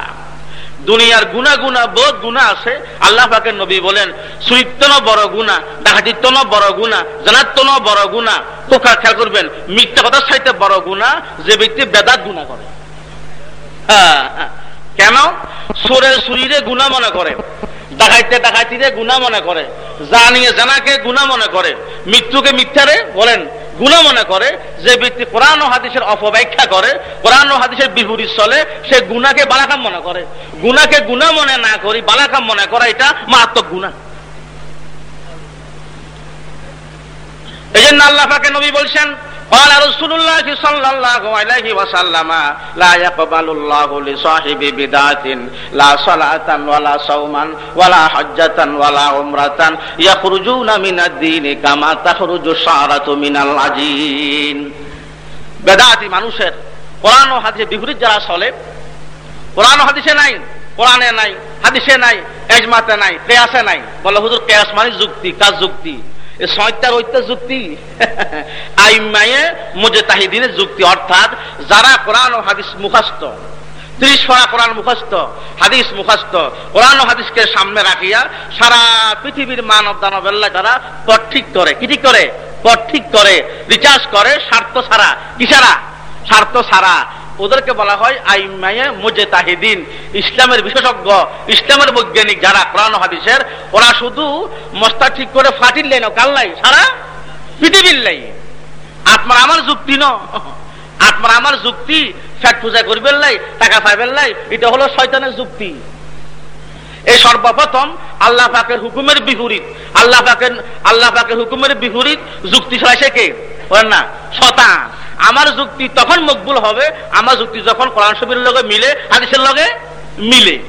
দুনিয়ার গুনা গুনা বোধ গুণা আছে। আল্লাহ পাকের নবী বলেন সুইত্তন বড় গুণা ডাকাতিত্তন বড় গুণা জানাত্তন বড় গুণা পোকা খেয়াল করবেন মিথ্যা কথা সাইতে বড় গুণা যে ব্যক্তি বেদাত গুণা করে। হ্যাঁ, হ্যাঁ। কেন? সুরে সুরিরে গুণা মনে করে ডাকাইতে ডাকাইতিরে গুণা মনে করে। জানিয়ে জানাকে গুণা মনে করে, মৃত্যুকে মিথ্যারে বলেন গুণা মনে করে যে ব্যক্তি কোরআন ও হাদিসের অপব্যাখ্যা করে, কোরআন ও হাদিসের বিপরীত চলে, সে গুণাকে বালাকাম মনে করে। গুণাকে গুণা মনে না করি, বালাকাম মনে করা এটা মারাত্মক গুণা এই জন্য আল্লাহ পাকে নবী বলছেন قال رسول الله صلى الله عليه وسلم لا يقبل الله لصاحب بدعة لا صلاة ولا صوما ولا حجة ولا عمرة يخرجون من الدين كما تخرج الشعرة من العجين বেদাতি মানুষের কোরআন ও হাদিসে বিপরীত যারা চলে কোরআন ও হাদিসে নাই কোরআনে নাই হাদিসে নাই এজমাতে নাই কেয়াসে নাই বলে হুজুর কেয়াস মানে যুক্তি কাজ যুক্তি মুখস্থ হাদিস মুখস্থ হাদিসকে সামনে রাখিয়া সারা পৃথিবীর মানব দানব তারা পথ ঠিক করে। কি ঠিক করে? পথ ঠিক করে, রিচার্জ করে স্বার্থ ছাড়া। কি ছাড়া? স্বার্থ ছাড়া। ওদেরকে বলা হয় আইমায়ে মুজে তাহিদিন ইসলামের বিশেষজ্ঞ, ইসলামের বৈজ্ঞানিক যারা কোরআন হাদিসের, ওরা শুধু মস্তা ঠিক করে ফাটির লাই না কাল নাই, সারা পৃথিবীর লাই আত্মার আমার যুক্তি ন। আত্মার আমার যুক্তি, ফ্যাট পূজা করবেন লাই টাকা পাইবেন লাই এটা হলো শয়তানের যুক্তি। এই সর্বপ্রথম আল্লাহ পাকের হুকুমের বিপরীত। আল্লাহ পাকের আল্লাহ পাকের হুকুমের বিপরীত যুক্তি ছড়াইছে কে? না শতান আমার যুক্তি তখন মকবুল হবে, আমার যুক্তি যখন কোরআন শরীফের লগে মিলে, হাদিসের লগে মিলে।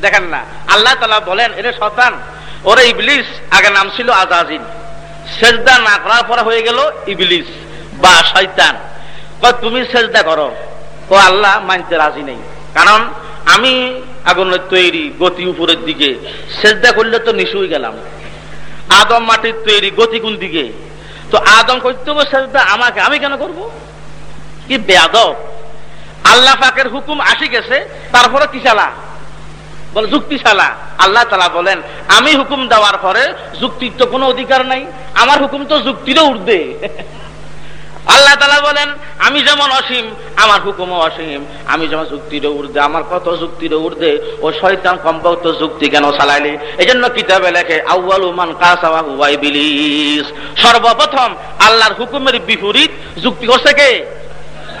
দেখেন না, আল্লাহ তালা বলেন এটা শতান ওরা ইবলিস, আগে নাম ছিল আজাজিন। সেজদা না করার পরে হয়ে গেল ইবলিস বা শয়তান। তুমি সেজদা করো। ও আল্লাহ মানতে রাজি নেই। কারণ আমি আগুনের তৈরি গতি উপরের দিকে, সেজদা করলে তো নিশুই গেলাম। আদম মাটির তৈরি গতি কোন দিকে? তো আদম করতে সেজদা, আমাকে, আমি কেন করব? কি বেয়াদব। আল্লাহ পাকের হুকুম আসি গেছে, তারপরে কি চালা বলে যুক্তি চালা আল্লাহ তালা বলেন, আমি হুকুম দেওয়ার পরে যুক্তির তো কোনো অধিকার নাই, আমার হুকুম তো যুক্তিরও উর্ধে আল্লাহ তালা বলেন, আমি যেমন অসীম, আমার হুকুমও অসীম। আমি যেমন যুক্তির উর্ধে আমার কত যুক্তির উর্ধে ও শয়তান কমপক্ত যুক্তি কেন চালাইলি? এই জন্য কিতাবে লেখে আউ্বাল উমান বিলিস সর্বপ্রথম আল্লাহর হুকুমের বিপরীত যুক্তি করছে কে?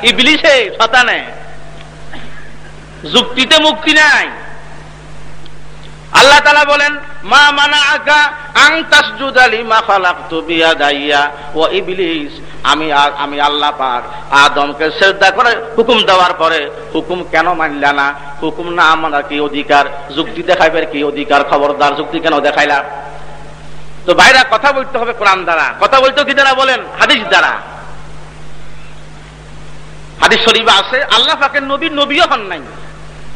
ইবলিসে শতানে যুক্তিতে মুক্তি নাই। আল্লাহ তালা বলেন, মা মানা আকা আং তাসজুদালি মা খালাকতু বিয়াদাইয়া ও ইবলিস। আমি আমি আল্লাহ পাক আদমকে শ্রদ্ধা করে হুকুম দেওয়ার পরে হুকুম কেন মানলা না? হুকুম না আমরা কি অধিকার? যুক্তি দেখাইবার কি অধিকার? খবরদার যুক্তি কেন দেখাইলা? তো ভাইরা কথা বলতে হবে কোরআন দ্বারা। কথা বলতে কি দ্বারা বলেন? হাদিস দ্বারা। হাদিস শরীফ আছে, আল্লাহ পাকের নবী নবীও হন নাই।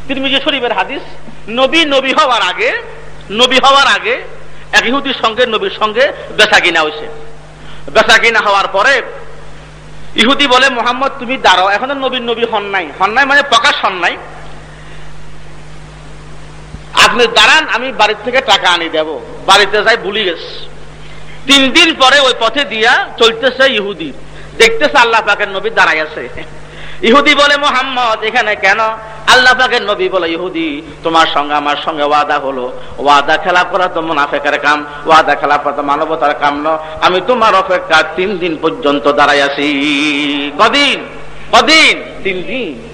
তিরমিজি শরীফের হাদিস, নবী নবী হওয়ার আগে, নবী হওয়ার আগে এক ইহুদির সঙ্গে, নবীর সঙ্গে বেচা কিনা হয়েছে। বেচা কিনা হওয়ার পরে ইহুদি বলে, মোহাম্মদ, তুমি দাঁড়াও, এখন নবীর নবী হন নাই। হন নাই মানে প্রকাশ হন নাই। আপনি দাঁড়ান, আমি বাড়ির থেকে টাকা আনি দেব। বাড়িতে যাই, ভুলি গেছে। তিন দিন পরে ওই পথে দিয়া চলতেছে ইহুদি। দেখতেছে আল্লাহ পাকের নবী দাঁড়াই আছে। ইহুদি বলে, মোহাম্মদ, এখানে কেন? আল্লাহ পাকের নবী বলে, ইহুদি, তোমার সঙ্গে আমার সঙ্গে ওয়াদা হলো। ওয়াদা খেলা করা তো মুনাফেকের কাম, ওয়াদা খেলা করা তো মানবতার কাম ন আমি তোমার অপেক্ষা তিন দিন পর্যন্ত দাঁড়াই আছি। কদিন? কদিন? তিন দিন।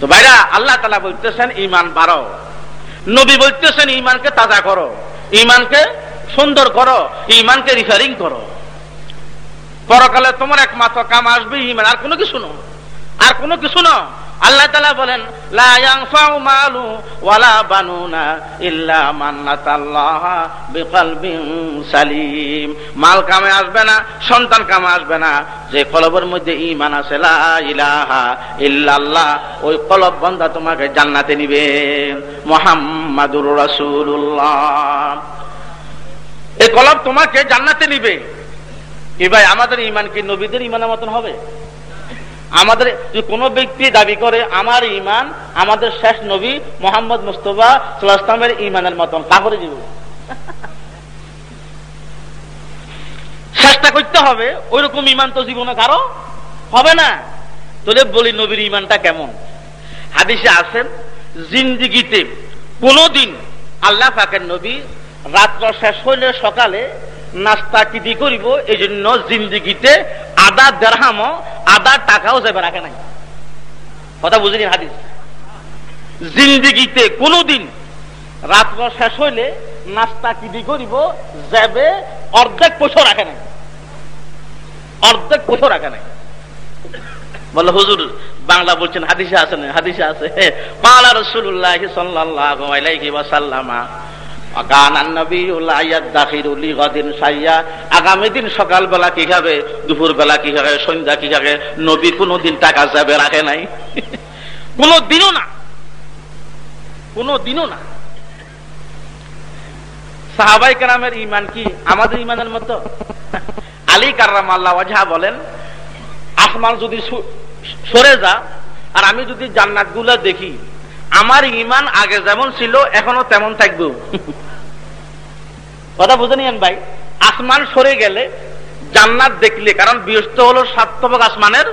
তো ভাইরা, আল্লাহ তালা বলতেছেন ইমান বাড়ো নবী বলতেছেন ইমানকে তাজা করো। ইমানকে সুন্দর করো। ইমানকে রিফারিং করো। পরকালে তোমার একমাত্র কাম আসবে ইমান আর কোনো কিছু নয়। আর কোনো কিছু না আল্লাহ তালা বলেন মালু ওয়ালা বানুনা ইল্লা সালিম। মাল কামে আসবে না, সন্তান কামে আসবে না। যে কলবের মধ্যে ইমান আছে ইল্লাল্লাহ ওই কলব বন্ধা তোমাকে জান্নাতে নিবে। মোহাম্মদুর রাসূলুল্লাহ। এই কলব তোমাকে জান্নাতে নিবে। কি ভাই, আমাদের ইমান কি নবীদের ইমানের মতন হবে? আমাদের কোন ব্যক্তি দাবি করে, আমার ইমান আমাদের শেষ নবী মোহাম্মদ মুস্তফা সাল্লামের ইমানের মতন কাপড়ে জীব চেষ্টা করতে হবে ওই রকম ইমান তো জীবনে কারও হবে না। তোলে বলি নবীর ইমানটা কেমন? হাদিসে আছেন, জিন্দিগিতে কোনদিন আল্লাহ পাকের নবী রাত্র শেষ হইলে সকালে নাস্তা কিদি করিব? এই জন্য জিন্দিগিতে আদা দেড়হাম আদা টাকাও যাবে রাখে নাই। কথা বুঝিনি হাদিস? জিন্দিগিতে কোনদিন রাত্র শেষ হইলে নাস্তা কিদি করিব? যাবে অর্ধেক পশু রাখে নাই। অর্ধেক পশু রাখে নাই। বলে, হুজুর, বাংলা বলছেন হাদিসে আছে হাদিসে আছে। পালা রসুল্লাহ সাল্লাহ আলাইহি ওয়াসাল্লামা। আগামী দিন সকালবেলা কি দুপুর বেলা কি সন্ধ্যা কি নবী কোনদিন টাকা যাবে রাখে নাই। কোন দিনও না। কোন না। সাহাবাই কালামের ইমান কি আমাদের ইমানের মতো? আলী কার্রাম আল্লাহ বলেন, আসমান যদি সরে যা, আর আমি যদি জান্নাতগুলা দেখি আমার ইমান আগে যেমন ছিল এখনও তেমন থাকব। কথা বুঝে নিয়েন ভাই। আসমান সরে গেলে জান্নাত দেখলে কারণ বৃহস্প হলো সাতবক আসমানের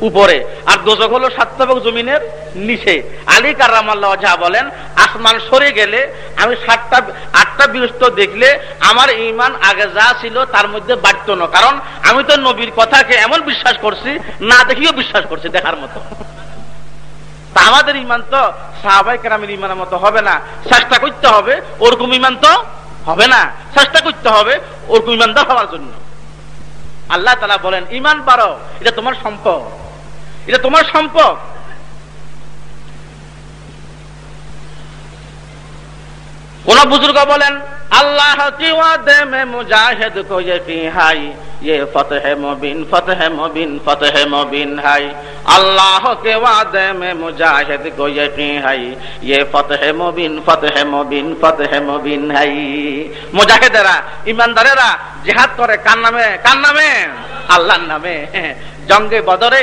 উপরে আর দোজক হলো সাতবক জমিনের নিচে। আলী কারামাল্লাহ যা বলেন আসমান সরে গেলে আমি সাতটা আটটা বৃহস্প দেখলে আমার ইমান আগে যা ছিল তার মধ্যে বাড়ত না। কারণ আমি তো নবীর কথাকে এমন বিশ্বাস করছি না দেখিও বিশ্বাস করছি দেখার মতো। তা আমাদের ইমান তো সাহাবাই কেরামের ইমানের মতো হবে না। চেষ্টা করতে হবে, ওরকম ইমান তো হবে না। চেষ্টা করতে হবে, ওরকম ইমানদার হওয়ার জন্য। আল্লাহ তালা বলেন, ইমান পারো এটা তোমার সম্পদ। এটা তোমার সম্পদ। কোন বুজুর্গ বলেন, আল্লাহ কি মে মুজাহিদ কো ইয়ে হাই ইয়ে ফতহ মুবিন ফতহ মুবিন ফতহ মুবিন হাই। আল্লাহ কে ওয়াদে মে মুজাহিদ কো ইয়ে হাই ইয়ে ফতহ মুবিন ফতহ মুবিন ফতহ মুবিন হাই। মুজাহিদেরা, ইমানদারেরা জিহাদ করে কার নামে? কার নামে? আল্লাহ নামে। জঙ্গে বদরে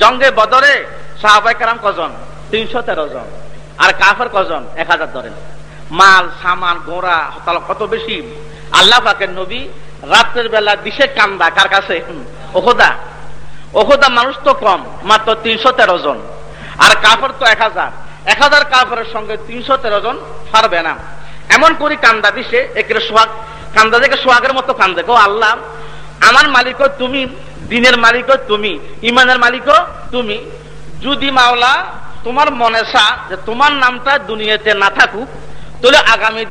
জঙ্গে বদরে সাহাবাই کرام কজন? 313 জন। আর কাফের কজন? 1000 ধরেন। মাল, সামান গোড়া হতাল কত বেশি। আল্লাহ পাকের নবী রাত্রের বেলা দিশে কান্দা, কার কাছে? ওখদা। ওখদা মানুষ তো কম, মাত্র তিনশো তেরো জন। আর কাফর তো এক হাজার। এক হাজার কাফরের সঙ্গে তিনশো তেরো জন পারবে না। এমন করি কান্দা দিছে, একের সোহাগ। কান্দা দেখে সোহাগের মতো কান্দে। গো আল্লাহ, আমার মালিক তুমি, দিনের মালিক তুমি, ইমানের মালিক তুমি। যদি মাওলা, তোমার মনে সা যে তোমার নামটা দুনিয়াতে না থাকুক তাহলে আগামী